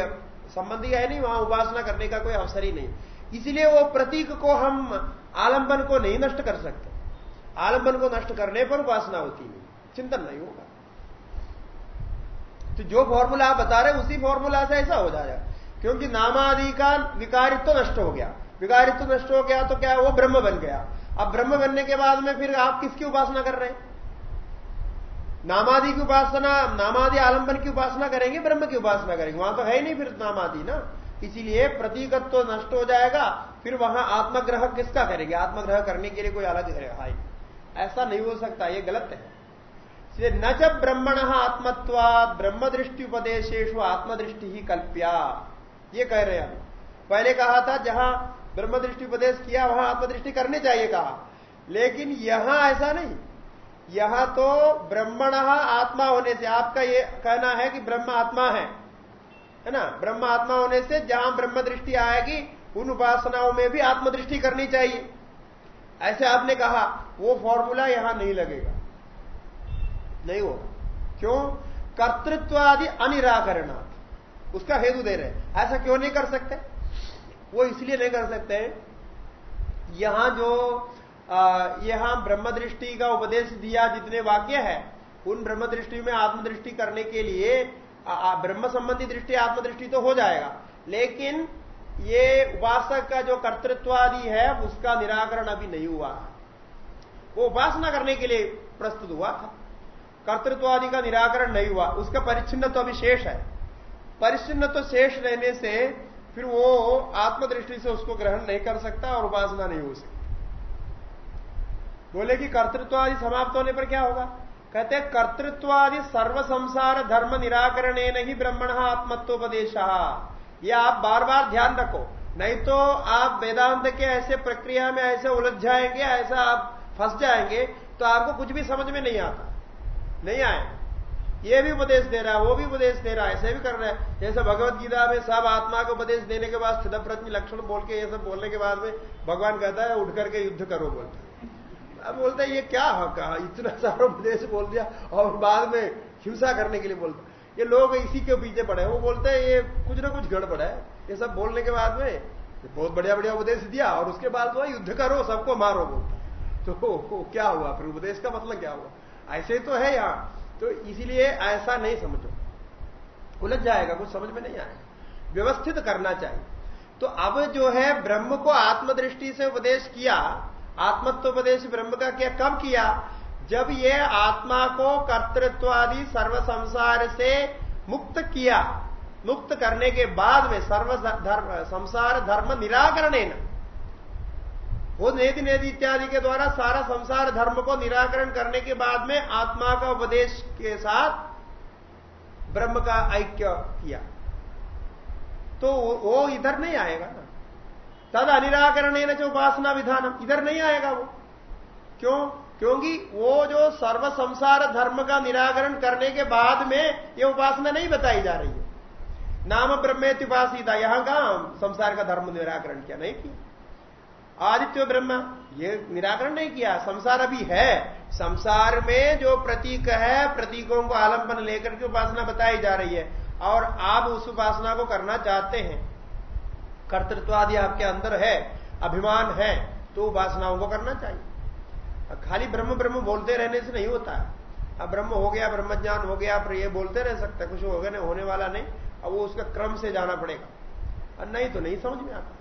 Speaker 1: संबंधी है नहीं, वहाँ उपासना करने का कोई अवसर ही नहीं। इसलिए वो प्रतीक को हम आलंबन को नहीं नष्ट कर सकते। आलंबन को नष्ट करने पर उपासना होती नहीं चिंतन नहीं होगा। तो जो फॉर्मूला आप बता रहे उसी फॉर्मूला से ऐसा हो जाएगा क्योंकि नामादि का विकारित्व तो नष्ट हो गया। विकारित्व तो नष्ट हो गया तो क्या वो ब्रह्म बन गया। अब ब्रह्म बनने के बाद में फिर आप किसकी उपासना कर रहे हैं? नामादि की उपासना, नामादि आलंबन की उपासना करेंगे, ब्रह्म की उपासना करेंगे। वहाँ तो है ही नहीं फिर नामादि ना। इसीलिए प्रतीकत्व तो नष्ट हो जाएगा, फिर वहाँ आत्मग्रह किसका करेंगे? आत्मग्रह करने के लिए कोई अलग है ऐसा नहीं हो सकता, ये गलत है। न जब ब्रह्मण आत्मत्वाद ब्रह्म दृष्टि उपदेशेश आत्मदृष्टि ही कल्प्या। ये कह रहे हैं पहले कहा था, जहाँ ब्रह्म दृष्टि उपदेश किया, वहाँ आत्मदृष्टि करनी चाहिए कहा। लेकिन यहाँ ऐसा नहीं। यहाँ तो ब्रह्मण आत्मा होने से, आपका ये कहना है कि ब्रह्म आत्मा है है ना? ब्रह्म आत्मा होने से जहाँ ब्रह्म दृष्टि आएगी, उन उपासनाओं में भी आत्मदृष्टि करनी चाहिए। ऐसे आपने कहा, वो फॉर्मूला यहाँ नहीं लगेगा। नहीं होगा। क्यों? कर्तृत्व आदि अनिराकरण। उसका हेतु दे रहे ऐसा क्यों नहीं कर सकते? वो इसलिए नहीं कर सकते। यहाँ जो यहाँ ब्रह्म दृष्टि का उपदेश दिया जितने वाक्य है, उन ब्रह्म दृष्टि में आत्मदृष्टि करने के लिए ब्रह्म संबंधी दृष्टि, आत्मदृष्टि तो हो जाएगा। लेकिन ये उपासक का जो कर्तृत्वादि है, उसका निराकरण अभी नहीं हुआ। वो उपासना करने के लिए प्रस्तुत हुआ था। कर्तृत्वादि का निराकरण नहीं हुआ। उसका परिच्छिन्न तो अभी शेष है। परिच्छिन्न तो शेष रहने से फिर वो आत्मदृष्टि से उसको ग्रहण नहीं कर सकता और उपासना नहीं हो सकती। बोले कि कर्तृत्व आदि समाप्त होने पर क्या होगा? कहते कर्तृत्वादि सर्व संसार धर्म निराकरण नहीं ब्रह्मण आत्मत्वोपदेश। ये आप बार बार ध्यान रखो। नहीं तो आप वेदांत के ऐसे प्रक्रिया में ऐसे उलझ जाएँगे, ऐसा आप फंस जाएँगे तो आपको कुछ भी समझ में नहीं आता। नहीं आए। ये भी उपदेश दे रहा है, वो भी उपदेश दे रहा है, ऐसे भी कर रहा है। जैसे भगवत गीता में सब आत्मा को उपदेश देने के बाद स्थित प्रति लक्षण बोल के ये सब बोलने के बाद में भगवान कहता है, उठ करके युद्ध करो, बोलते अब बोलते ये क्या कहा इतना सारा उपदेश बोल दिया और बाद में हिंसा करने के लिए बोलते ये लोग इसी के पीछे पड़े वो बोलते हैं, ये कुछ ना कुछ गड़बड़ है। ये सब बोलने के बाद में बहुत बढ़िया बढ़िया उपदेश दिया और उसके बाद वो युद्ध करो, सबको मारो बोलता तो हो क्या हुआ? फिर उपदेश का मतलब क्या हुआ? ऐसे तो है यहाँ। तो इसीलिए ऐसा नहीं समझो। उलझ जाएगा, कुछ समझ में नहीं आएगा। व्यवस्थित करना चाहिए। तो अब जो है, ब्रह्म को आत्मदृष्टि से उपदेश किया आत्मत्वोपदेश ब्रह्म का क्या, कब किया? जब ये आत्मा को कर्तृत्वादि सर्व संसार से मुक्त किया, मुक्त करने के बाद में सर्व धर्म, संसार धर्म निराकरण वो नेति नेति इत्यादि के द्वारा सारा संसार धर्म को निराकरण करने के बाद में आत्मा का उपदेश के साथ ब्रह्म का ऐक्य किया। तो वो इधर नहीं आएगा ना। तद अनिराकरण जो उपासना विधान इधर नहीं आएगा वो। क्यों? क्योंकि वो जो सर्व संसार धर्म का निराकरण करने के बाद में ये उपासना नहीं बताई जा रही है। नाम ब्रह्मेत्युपासिता यहाँ का संसार का धर्म निराकरण किया? नहीं किया। आदित्य ब्रह्म, ये निराकरण नहीं किया। संसार अभी है। संसार में जो प्रतीक है, प्रतीकों को आलंबन लेकर के उपासना बताई जा रही है। और आप उस उपासना को करना चाहते हैं। कर्तृत्वादि आपके अंदर है, अभिमान है तो उपासनाओं को करना चाहिए। खाली ब्रह्म ब्रह्म बोलते रहने से नहीं होता। है अब ब्रह्म हो गया ब्रह्म ज्ञान हो गया पर ये बोलते रह सकते कुछ हो गया होने वाला नहीं। अब वो उसका क्रम से जाना पड़ेगा। और नहीं तो नहीं समझ में आता।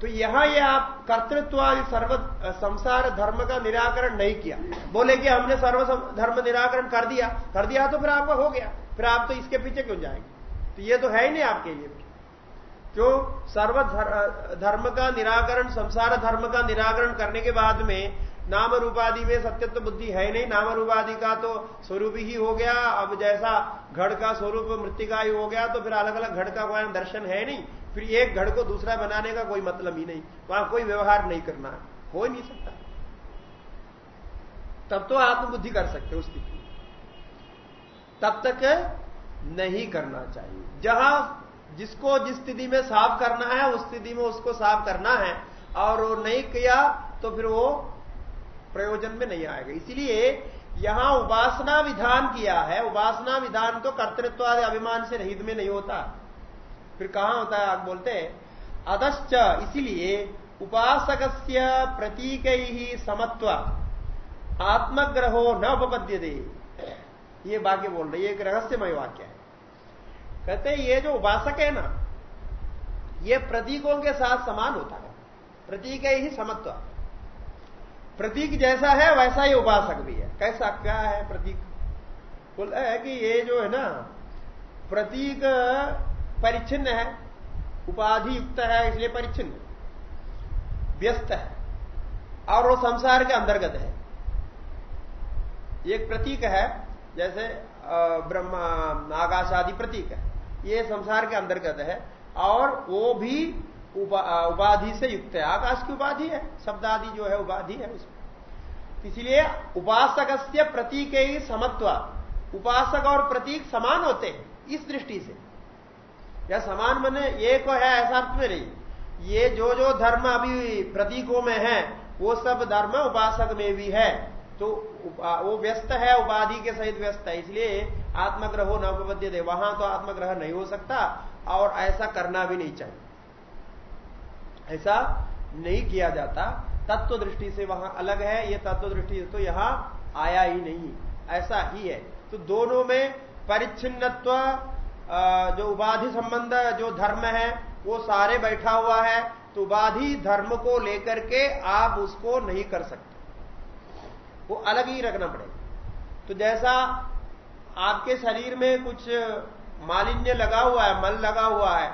Speaker 1: तो यहाँ ये आप कर्तृत्वादि सर्व संसार धर्म का निराकरण नहीं किया। बोले कि हमने सर्व धर्म निराकरण कर दिया। कर दिया तो फिर आपका हो गया। फिर आप तो इसके पीछे क्यों जाएँगे? तो ये तो है ही नहीं आपके लिए। क्यों? सर्व धर्म का निराकरण, संसार धर्म का निराकरण करने के बाद में नाम रूपादि में सत्यत्व बुद्धि है नहीं। नाम रूपादि का तो स्वरूप ही हो गया। अब जैसा घड़ का स्वरूप मृतिका ही हो गया तो फिर अलग अलग घड़ का कोई दर्शन है नहीं। फिर एक घड़ को दूसरा बनाने का कोई मतलब ही नहीं। वहाँ कोई व्यवहार नहीं करना है। हो ही नहीं सकता। तब तो आत्मबुद्धि कर सकते उस स्थिति तब तक नहीं करना चाहिए। जहाँ जिसको जिस स्थिति में साफ़ करना है, उस स्थिति में उसको साफ़ करना है। और वो नहीं किया तो फिर वो प्रयोजन में नहीं आएगा। इसलिए यहाँ उपासना विधान किया है। उपासना विधान तो कर्तृत्व आदि अभिमान से रहित में नहीं होता। फिर कहाँ होता है? आप बोलते अदश्च इसीलिए उपासक प्रतीक ही समत्व आत्मग्रहो न उपपद्य दे ये वाक्य बोल रहे एक रहस्यमय वाक्य है। कहते ये जो उपासक है ना, ये प्रतीकों के साथ समान होता है। प्रतीक ही समत्व। प्रतीक जैसा है, वैसा ही उपासक भी है। कैसा, क्या है प्रतीक? बोलता है कि ये जो है ना, प्रतीक परिच्छिन्न है। उपाधि युक्त है, इसलिए परिच्छिन्न। व्यस्त है। और वो संसार के अंतर्गत है। एक प्रतीक है, जैसे ब्रह्मा, आकाश आदि प्रतीक है। ये संसार के अंतर्गत है। और वो भी उपाधि से युक्त है। आकाश की उपाधि है शब्द आदि जो है उपाधि है उसमें। इसलिए उपासक से प्रतीक ही समत्व। उपासक और प्रतीक समान होते हैं, इस दृष्टि से। या समान बने एक है, ऐसा अर्थ में नहीं। ये जो जो धर्म अभी प्रतीकों में है, वो सब धर्म उपासक में भी है। तो वो व्यस्त है, उपाधि के सहित व्यस्त है। इसलिए आत्मग्रह न उपपद्य दे वहाँ तो आत्मग्रह नहीं हो सकता और ऐसा करना भी नहीं चाहिए। ऐसा नहीं किया जाता। तत्व दृष्टि से वहाँ अलग है, ये तत्व दृष्टि तो यहाँ आया ही नहीं। ऐसा ही है। तो दोनों में परिच्छिन्नत्व जो उपाधि संबंध, जो धर्म है, वो सारे बैठा हुआ है। तो उपाधि धर्म को लेकर के आप उसको नहीं कर सकते। वो अलग ही रखना पड़ेगा। तो जैसा आपके शरीर में कुछ मालिन्य लगा हुआ है, मल लगा हुआ है,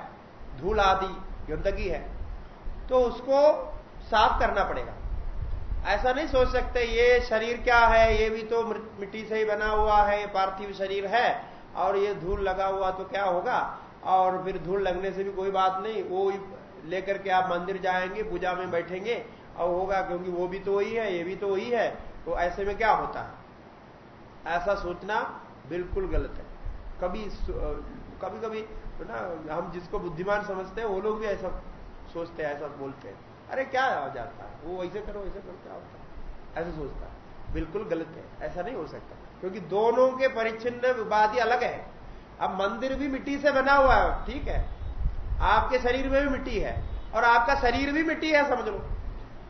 Speaker 1: धूल आदि, गंदगी है तो उसको साफ़ करना पड़ेगा। ऐसा नहीं सोच सकते, ये शरीर क्या है, ये भी तो मिट्टी से ही बना हुआ है, ये पार्थिव शरीर है, और ये धूल लगा हुआ तो क्या होगा? और फिर धूल लगने से भी कोई बात नहीं, वो लेकर के आप मंदिर जाएँगे, पूजा में बैठेंगे, और होगा क्योंकि वो भी तो वही है, ये भी तो वही है तो ऐसे में क्या होता है? ऐसा सोचना बिल्कुल गलत है। कभी कभी कभी ना, हम जिसको बुद्धिमान समझते हैं, वो लोग भी ऐसा सोचते हैं, ऐसा बोलते हैं। अरे क्या हो जाता है? वो वैसे करो वैसे करो, क्या होता है? ऐसा सोचता है। बिल्कुल गलत है। ऐसा नहीं हो सकता। क्योंकि दोनों के परिच्छिन्न उपाधि अलग है। अब मंदिर भी मिट्टी से बना हुआ है, ठीक है। आपके शरीर में भी मिट्टी है, और आपका शरीर भी मिट्टी है, समझ लो।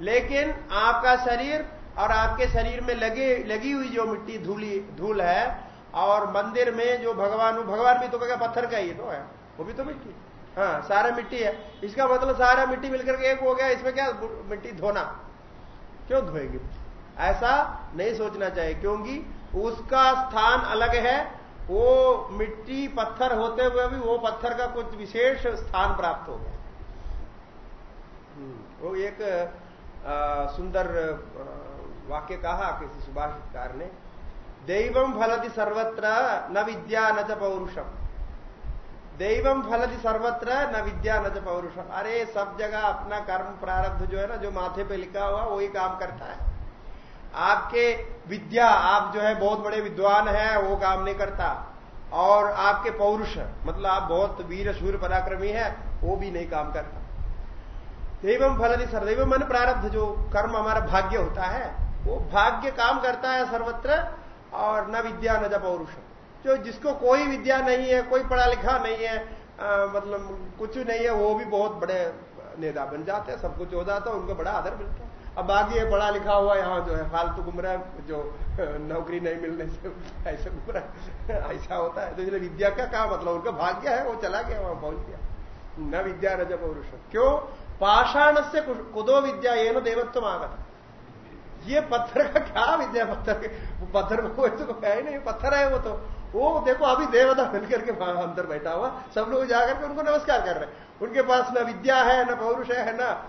Speaker 1: लेकिन आपका शरीर और आपके शरीर में लगे, लगी हुई जो मिट्टी धूली, धूल है, और मंदिर में जो भगवान भगवान भी तो क्या पत्थर का ही तो है। वो भी तो मिट्टी हाँ सारा मिट्टी है। इसका मतलब सारा मिट्टी मिलकर के एक हो गया इसमें क्या मिट्टी धोना? क्यों धोएगी? ऐसा नहीं सोचना चाहिए क्योंकि उसका स्थान अलग है। वो मिट्टी पत्थर होते हुए भी वो पत्थर का कुछ विशेष स्थान प्राप्त हो गया। हम्म, वो एक आ, सुंदर वाक्य कहा किसी सुभाषितकार ने दैवम फलति सर्वत्र न विद्या न च पौरुषम। दैवम फलति सर्वत्र न विद्या न पौरुषम। अरे, सब जगह अपना कर्म प्रारब्ध जो है ना, जो माथे पे लिखा हुआ, वही काम करता है। आपके विद्या, आप जो है बहुत बड़े विद्वान है, वो काम नहीं करता। और आपके पौरुष मतलब आप बहुत वीर सूर्य पराक्रमी है, वो भी नहीं काम करता। दैवम फलति सर्दैव मन प्रारब्ध जो कर्म हमारा भाग्य होता है, वो भाग्य काम करता है सर्वत्र, और न विद्या न जब पौरुष जो जिसको कोई विद्या नहीं है कोई पढ़ा लिखा नहीं है आ, मतलब कुछ नहीं है वो भी बहुत बड़े नेता बन जाते हैं सब कुछ हो जाता है उनको बड़ा आदर मिलता है। अब बाकी ये पढ़ा लिखा हुआ यहाँ जो है फालतू घूम रहा है जो नौकरी नहीं मिलने से ऐसे घूम रहा है ऐसा होता है। तो इसलिए विद्या का क्या मतलब उनका भाग्य है वो चला गया वहाँ पहुँच गया। न विद्या जब पौरुष क्यों? पाषाण से कुदो विद्या ये देवत्व आगत ये पत्थर का क्या विद्या पत्थर पत्थर को तो है ही नहीं पत्थर है वो तो। वो देखो, अभी देवता मिलकर के अंदर बैठा हुआ, सब लोग जाकर के उनको नमस्कार कर रहे हैं। उनके पास न विद्या है, न पौरुष है, न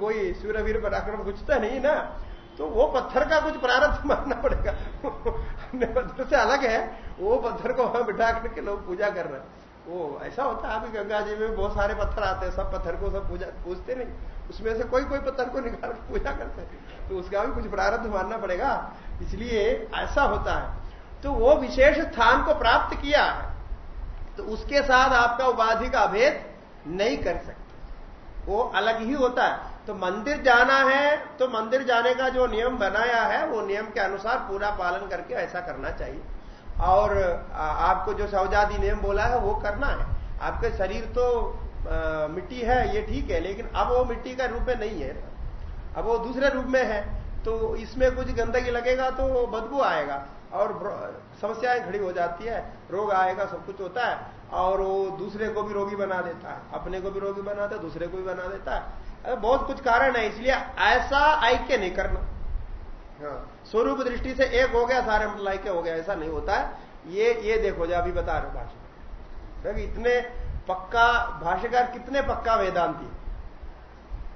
Speaker 1: कोई सूर्यवीर पराक्रम कुछ तो नहीं ना। तो वो पत्थर का कुछ प्रारंभ मानना पड़ेगा। पत्थर से अलग है। वो पत्थर को वहाँ बिठा करके लोग पूजा कर रहे हैं। वो ऐसा होता है, अभी गंगा जी में बहुत सारे पत्थर आते हैं, सब पत्थर को सब पूजा पूछते नहीं। उसमें से कोई कोई पत्थर को निकाल पूजा करते हैं। तो उसका भी कुछ प्रारंभ मानना पड़ेगा। इसलिए ऐसा होता है। तो वो विशेष स्थान को प्राप्त किया है तो उसके साथ आपका उपाधि का अभेद नहीं कर सकते। वो अलग ही होता है। तो मंदिर जाना है तो मंदिर जाने का जो नियम बनाया है वो नियम के अनुसार पूरा पालन करके ऐसा करना चाहिए। और आपको जो सौजादी नियम बोला है वो करना है। आपके शरीर तो आ, मिट्टी है ये ठीक है लेकिन अब वो मिट्टी का रूप में नहीं है। अब वो दूसरे रूप में है तो इसमें कुछ गंदगी लगेगा तो बदबू आएगा। और समस्याएँ खड़ी हो जाती है। रोग आएगा, सब कुछ होता है। और वो दूसरे को भी रोगी बना देता है। अपने को भी रोगी बनाता है, दूसरे को भी बना देता है। बहुत कुछ कारण है, इसलिए ऐसा ऐक्य नहीं करना। हाँ स्वरूप दृष्टि से एक हो गया, सारे मतलब हो गया, ऐसा नहीं होता है। ये ये देखो, जो अभी बता रहे भाषा इतने पक्का, भाष्यकार कितने पक्का वेदांती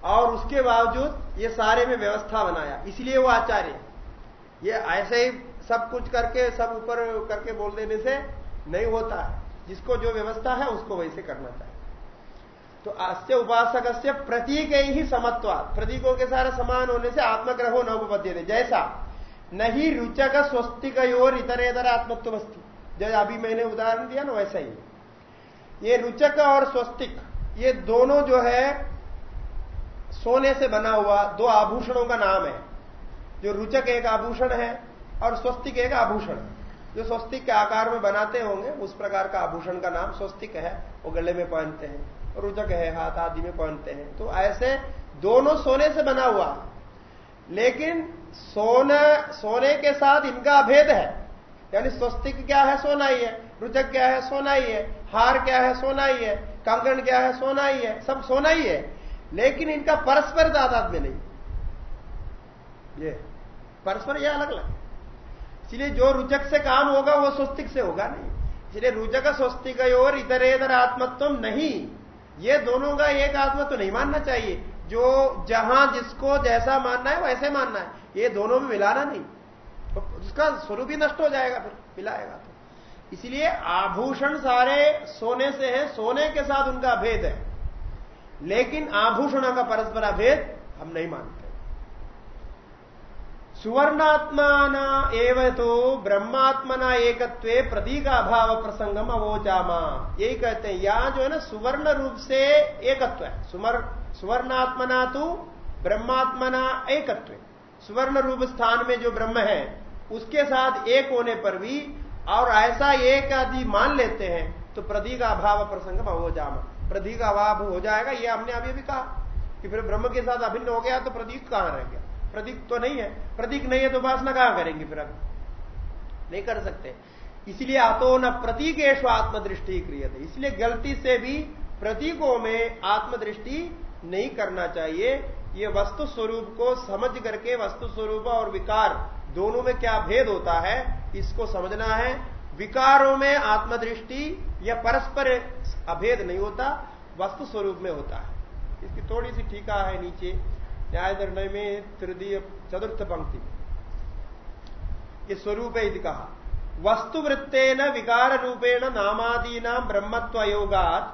Speaker 1: और उसके बावजूद ये सारे में व्यवस्था बनाया। इसलिए वो आचार्य ये ऐसे ही सब कुछ करके, सब ऊपर करके बोल देने से नहीं होता है। जिसको जो व्यवस्था है, उसको वैसे करना चाहिए। तो अस्य उपासक से प्रतीक ही समत्वाद प्रतीकों के सारे समान होने से आत्मग्रहो न उपपद्य जैसा नहीं रुचक स्वस्तिक और इतर इतर आत्मत्व वस्तु जब अभी मैंने उदाहरण दिया ना, वैसा ही। ये रुचक और स्वस्तिक, ये दोनों जो है, सोने से बना हुआ, दो आभूषणों का नाम है। जो रुचक एक आभूषण है और स्वस्तिक एक आभूषण। जो स्वस्तिक के आकार में बनाते होंगे, उस प्रकार का आभूषण का नाम स्वस्तिक है, वो गले में पहनते हैं, रुचक है, हाथ आदि में पहनते हैं। तो ऐसे दोनों सोने से बना हुआ। लेकिन सोना, सोने के साथ इनका अभेद है। यानी स्वस्तिक क्या है सोना ही है रुचक क्या है सोना ही है हार क्या है सोना ही है कंकण क्या है सोना ही है सब सोना ही। है लेकिन इनका परस्पर दादात में नहीं। ये, परस्पर यह अलग अलग इसलिए जो रुचक से काम होगा वो स्वस्तिक से होगा नहीं। इसलिए रुचक स्वस्तिक और इधर इधर आत्मत्व नहीं। ये दोनों का एक आत्मत्व नहीं मानना चाहिए। जो जहाँ जिसको जैसा मानना है वैसे मानना है। ये दोनों में मिलाना नहीं। तो उसका स्वरूप ही नष्ट हो जाएगा फिर, मिलाएगा तो। इसलिए आभूषण सारे सोने से हैं, सोने के साथ उनका भेद है। लेकिन आभूषणों का परस्पर भेद हम नहीं मानते। सुवर्णात्मा एवं तो ब्रह्मात्मना एकत्व प्रतीक अभाव प्रसंगम अवोचामा। यही कहते हैं, यहाँ जो है ना, सुवर्ण रूप से एकत्व है। सुवर्णात्मना तो ब्रह्मात्मना एकत्व सुवर्ण रूप स्थान में जो ब्रह्म है, उसके साथ एक होने पर भी, और ऐसा एक आदि मान लेते हैं तो प्रतीक अभाव प्रसंगम अवोचामा। प्रतीक अभाव हो जाएगा, ये हमने अभी भी कहा कि फिर ब्रह्म के साथ अभिन्न हो गया तो प्रतीक कहाँ रह गया? प्रतीक तो नहीं है। प्रतीक नहीं है तो उपासना कहाँ करेंगे फिर अब? नहीं कर सकते। इसलिए आतो न प्रतीकेश आत्मदृष्टि क्रिय थे इसलिए गलती से भी प्रतीकों में आत्मदृष्टि नहीं करना चाहिए। ये वस्तु स्वरूप को समझ करके वस्तु स्वरूप और विकार दोनों में क्या भेद होता है, इसको समझना है। विकारों में आत्मदृष्टि या परस्पर अभेद नहीं होता वस्तु स्वरूप में होता है। इसकी थोड़ी सी ठीका है नीचे। न्याय निर्णय में तृतीय चतुर्थ पंक्ति। ये स्वरूप है कहा। वस्तु वृत्तेन विकार रूपेण नामादीना ब्रह्मत्व योगात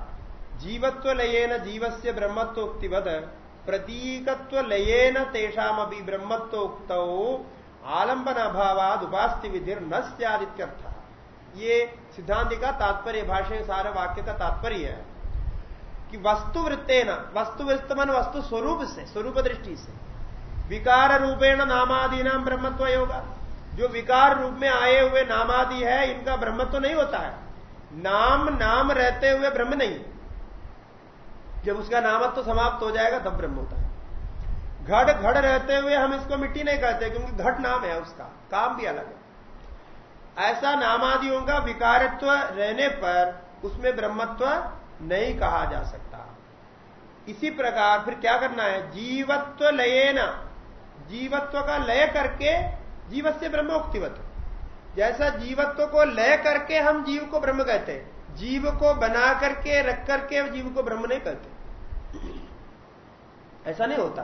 Speaker 1: जीवत्व लयेन जीवस्य ब्रह्मत्वोक्तिवद प्रतीकत्व लयेन तेषामपि ब्रह्मत्वोक्त आलंबन अभावाद उपास्ति विधिर न सदित्यर्थ ये सिद्धांत का तात्पर्य भाषा सारे वाक्य का तात्पर्य है कि वस्तु वृत्ते न वस्तु वृत्त मन वस्तु स्वरूप से स्वरूप दृष्टि से विकार रूपेण नामादि नाम ब्रह्मत्व योगा जो विकार रूप में आए हुए नामादि है, इनका ब्रह्मत्व नहीं होता है। नाम नाम रहते हुए ब्रह्म नहीं। जब उसका नामत्व तो समाप्त हो जाएगा, तब ब्रह्म होता है। घट घड़ रहते हुए हम इसको मिट्टी नहीं कहते, क्योंकि घट नाम है उसका। काम भी अलग है। ऐसा नामादियों का विकारत्व रहने पर उसमें ब्रह्मत्व नहीं कहा जा सकता। इसी प्रकार फिर क्या करना है? जीवत्व लये जीवत्व का लय करके जीव से ब्रह्मोक्तिवत। जैसा जीवत्व को लय करके हम जीव को ब्रह्म कहते हैं, जीव को बना करके, रख करके जीव को ब्रह्म नहीं कहते। ऐसा नहीं होता।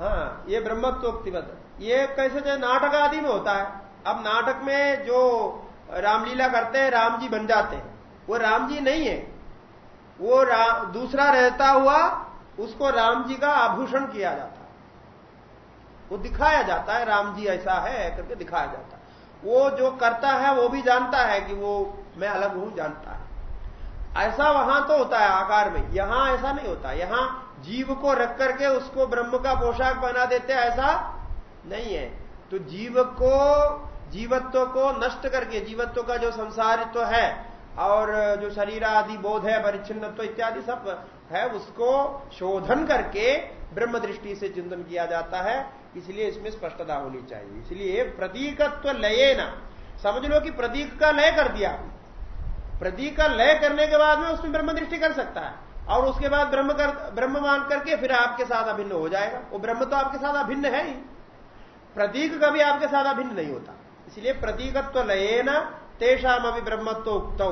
Speaker 1: हाँ ये ब्रह्मत्वोक्तिवत। ये कैसे नाटक आदि में होता है। अब नाटक में जो रामलीला करते हैं, राम जी बन जाते हैं। वो राम जी नहीं है। वो दूसरा रहता हुआ उसको राम जी का आभूषण किया जाता। वो दिखाया जाता है, राम जी ऐसा है करके दिखाया जाता। है वो जो करता है, वो भी जानता है कि वो मैं अलग हूँ, जानता है। ऐसा वहाँ तो होता है आकार में, यहाँ ऐसा नहीं होता। यहाँ जीव को रख करके उसको ब्रह्म का पोशाक बना देते ऐसा नहीं है। तो जीव को, जीवत्व को नष्ट करके, जीवत्व का जो संसारित्व है और जो शरीर आदि बोध है, परिच्छिन्नत्व इत्यादि सब है, उसको शोधन करके ब्रह्म दृष्टि से चिंतन किया जाता है। इसलिए इसमें स्पष्टता होनी चाहिए। इसलिए प्रतीकत्व लये ना समझ लो कि प्रतीक का लय कर दिया। प्रतीक का लय करने के बाद में उसमें ब्रह्म दृष्टि कर सकता है। और उसके बाद ब्रह्म कर, ब्रह्म मान करके फिर आपके साथ अभिन्न हो जाएगा। वो ब्रह्म तो आपके साथ अभिन्न है ही। प्रतीक कभी आपके साथ अभिन्न नहीं होता। इसलिए प्रतीकत्व लये न तेषाम अभी ब्रह्मत्व उक्त।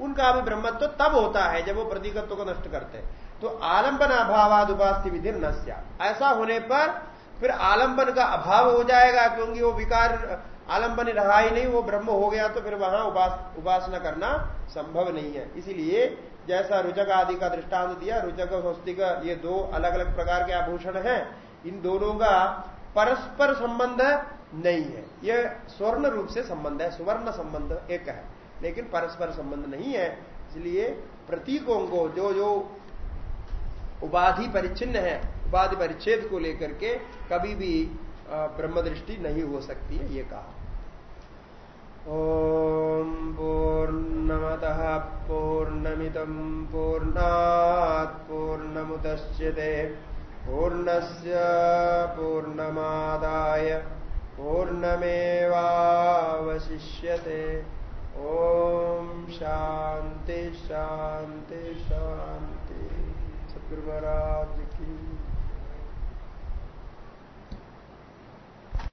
Speaker 1: उनका अभी ब्रह्मत्व तब होता है जब वो प्रतीकत्व को नष्ट करते हैं। तो आलंबन अभावाद उपास्ति विधि न ऐसा होने पर फिर आलंबन का अभाव हो जाएगा क्योंकि वो विकार आलंबन रहा ही नहीं वो ब्रह्म हो गया तो फिर वहाँ उपास, उपासना करना संभव नहीं है। इसीलिए जैसा रुचक आदि का दृष्टांत दिया रुचक स्वस्तिक ये दो अलग अलग प्रकार के आभूषण हैं। इन दोनों का परस्पर संबंध नहीं है। यह स्वर्ण रूप से संबंध है, सुवर्ण संबंध एक है, लेकिन परस्पर संबंध नहीं है, इसलिए प्रतीकों को जो जो उपाधि परिचिन्न है, उपाधि परिच्छेद को लेकर के कभी भी ब्रह्म दृष्टि नहीं हो सकती है, ये कहा। ॐ पूर्णमतः पूर्णमिदम् पूर्णात् पूर्णमुदश्यते पूर्णस्य पूर्णमादाय पूर्णमेवावशिष्यते। ॐ शान्ति शान्ति शान्ति। सद्गुरुमहाराज